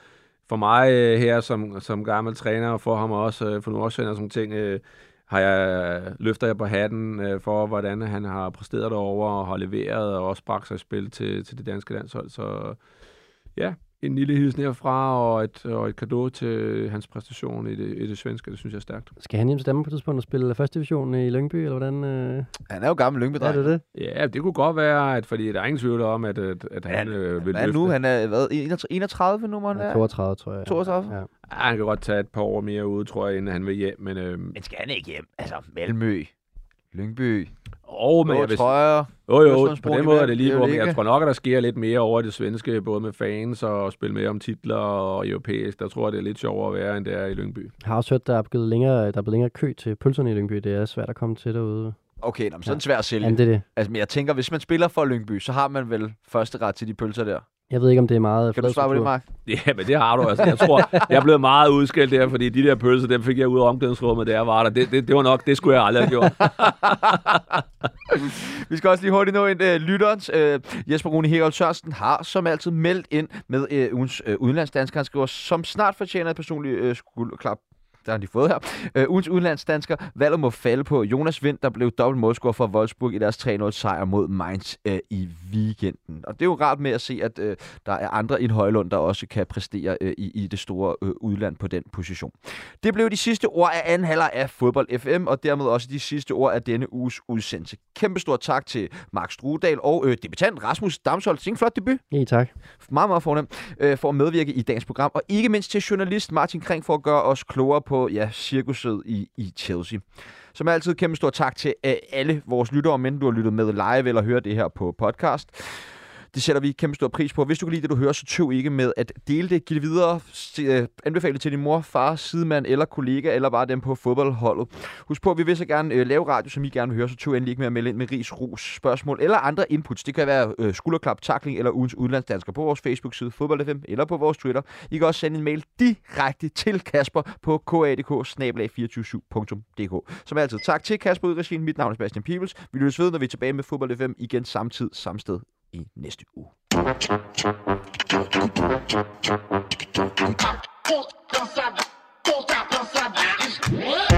for mig øh, her som, som gammel træner, og for ham også, øh, for Nordsjælland og sådan ting, øh, har jeg, løfter jeg på hatten øh, for, hvordan han har præsteret derovre og har leveret og også bragt sig i spil til, til det danske landshold. Så ja, en lille hilsen herfra og et, og et kado til hans præstation i det, i det svenske. Det synes jeg er stærkt. Skal han hjem til Danmark på et tidspunkt og spille første division i Lyngby, eller hvordan? Øh... Han er jo gammel lyngby Er det det? Ja, det kunne godt være, at, fordi der er ingen tvivl om, at, at, at han Ja, øh, vil er løfte. nu? Han er hvad, 31 31 nu, han være? 32, tror jeg. 32? Ja. Ja, han kan godt tage et par år mere ude, tror jeg, inden han vil hjem. Men, øh, Men skal han ikke hjem? Altså, Malmø, Lyngby, oh, men jeg vil, trøjer. jo, jo, på den måde er det lige hvor, men jeg tror nok, at der sker lidt mere over i det svenske, både med fans og spille mere om titler og europæisk. Der tror jeg, det er lidt sjovere at være, end det er i Lyngby. Jeg har også hørt, der er blevet længere, der er blevet længere kø til pølserne i Lyngby. Det er svært at komme til derude. Okay, nå, men sådan svært at sælge. Jamen, det er det. Altså, men jeg tænker, hvis man spiller for Lyngby, så har man vel første ret til de pølser der. Jeg ved ikke, om det er meget Kan du svare på det, Mark? Ja, men det har du altså. Jeg tror, jeg er blevet meget udskilt der, fordi de der pølser, dem fik jeg ud af omklædningsrummet, da jeg var der. Det, det, det var nok, det skulle jeg aldrig have gjort. Vi skal også lige hurtigt nå ind. Uh, lytterens uh, Jesper Rune Herold Sørensen har som altid meldt ind med uh, ugens uh, udenlandsdansker. Han skriver, som snart fortjener et personligt uh, skulderklap. Der har de fået her. Uh, ugens udenlandsdansker. Valget må falde på Jonas Vind, der blev dobbelt målscorer for Wolfsburg i deres 3-0 sejr mod Mainz uh, i weekenden. Og det er jo rart med at se, at uh, der er andre end Højlund, der også kan præstere uh, i, i det store uh, udland på den position. Det blev de sidste ord af anden halvleg af Fodbold FM, og dermed også de sidste ord af denne uges udsendelse. Kæmpe stor tak til Mark Strudal og øh, debutant Rasmus Damsholdt. Det en flot debut. Ja, tak. Meget, meget fornemt øh, for at medvirke i dagens program. Og ikke mindst til journalist Martin Kring for at gøre os klogere på på ja, cirkuset i, i Chelsea. Som altid, kæmpe stor tak til øh, alle vores lyttere, men du har lyttet med live eller hører det her på podcast. Det sætter vi kæmpe stor pris på. Hvis du kan lide det, du hører, så tøv ikke med at dele det, give det videre, øh, anbefale det til din mor, far, sidemand eller kollega, eller bare dem på fodboldholdet. Husk på, at vi vil så gerne øh, lave radio, som I gerne vil høre, så tøv endelig ikke med at melde ind med ris, ros, spørgsmål eller andre inputs. Det kan være øh, skulderklap, takling eller ugens udlandsdansker på vores Facebook-side Fodbold FM eller på vores Twitter. I kan også sende en mail direkte til Kasper på kadk 247.dk. Som altid, tak til Kasper Udregin. Mit navn er Sebastian Peebles. Vi lyttes ved, når vi er tilbage med Fodbold FM igen samtidig samme sted i næste uge. Puta,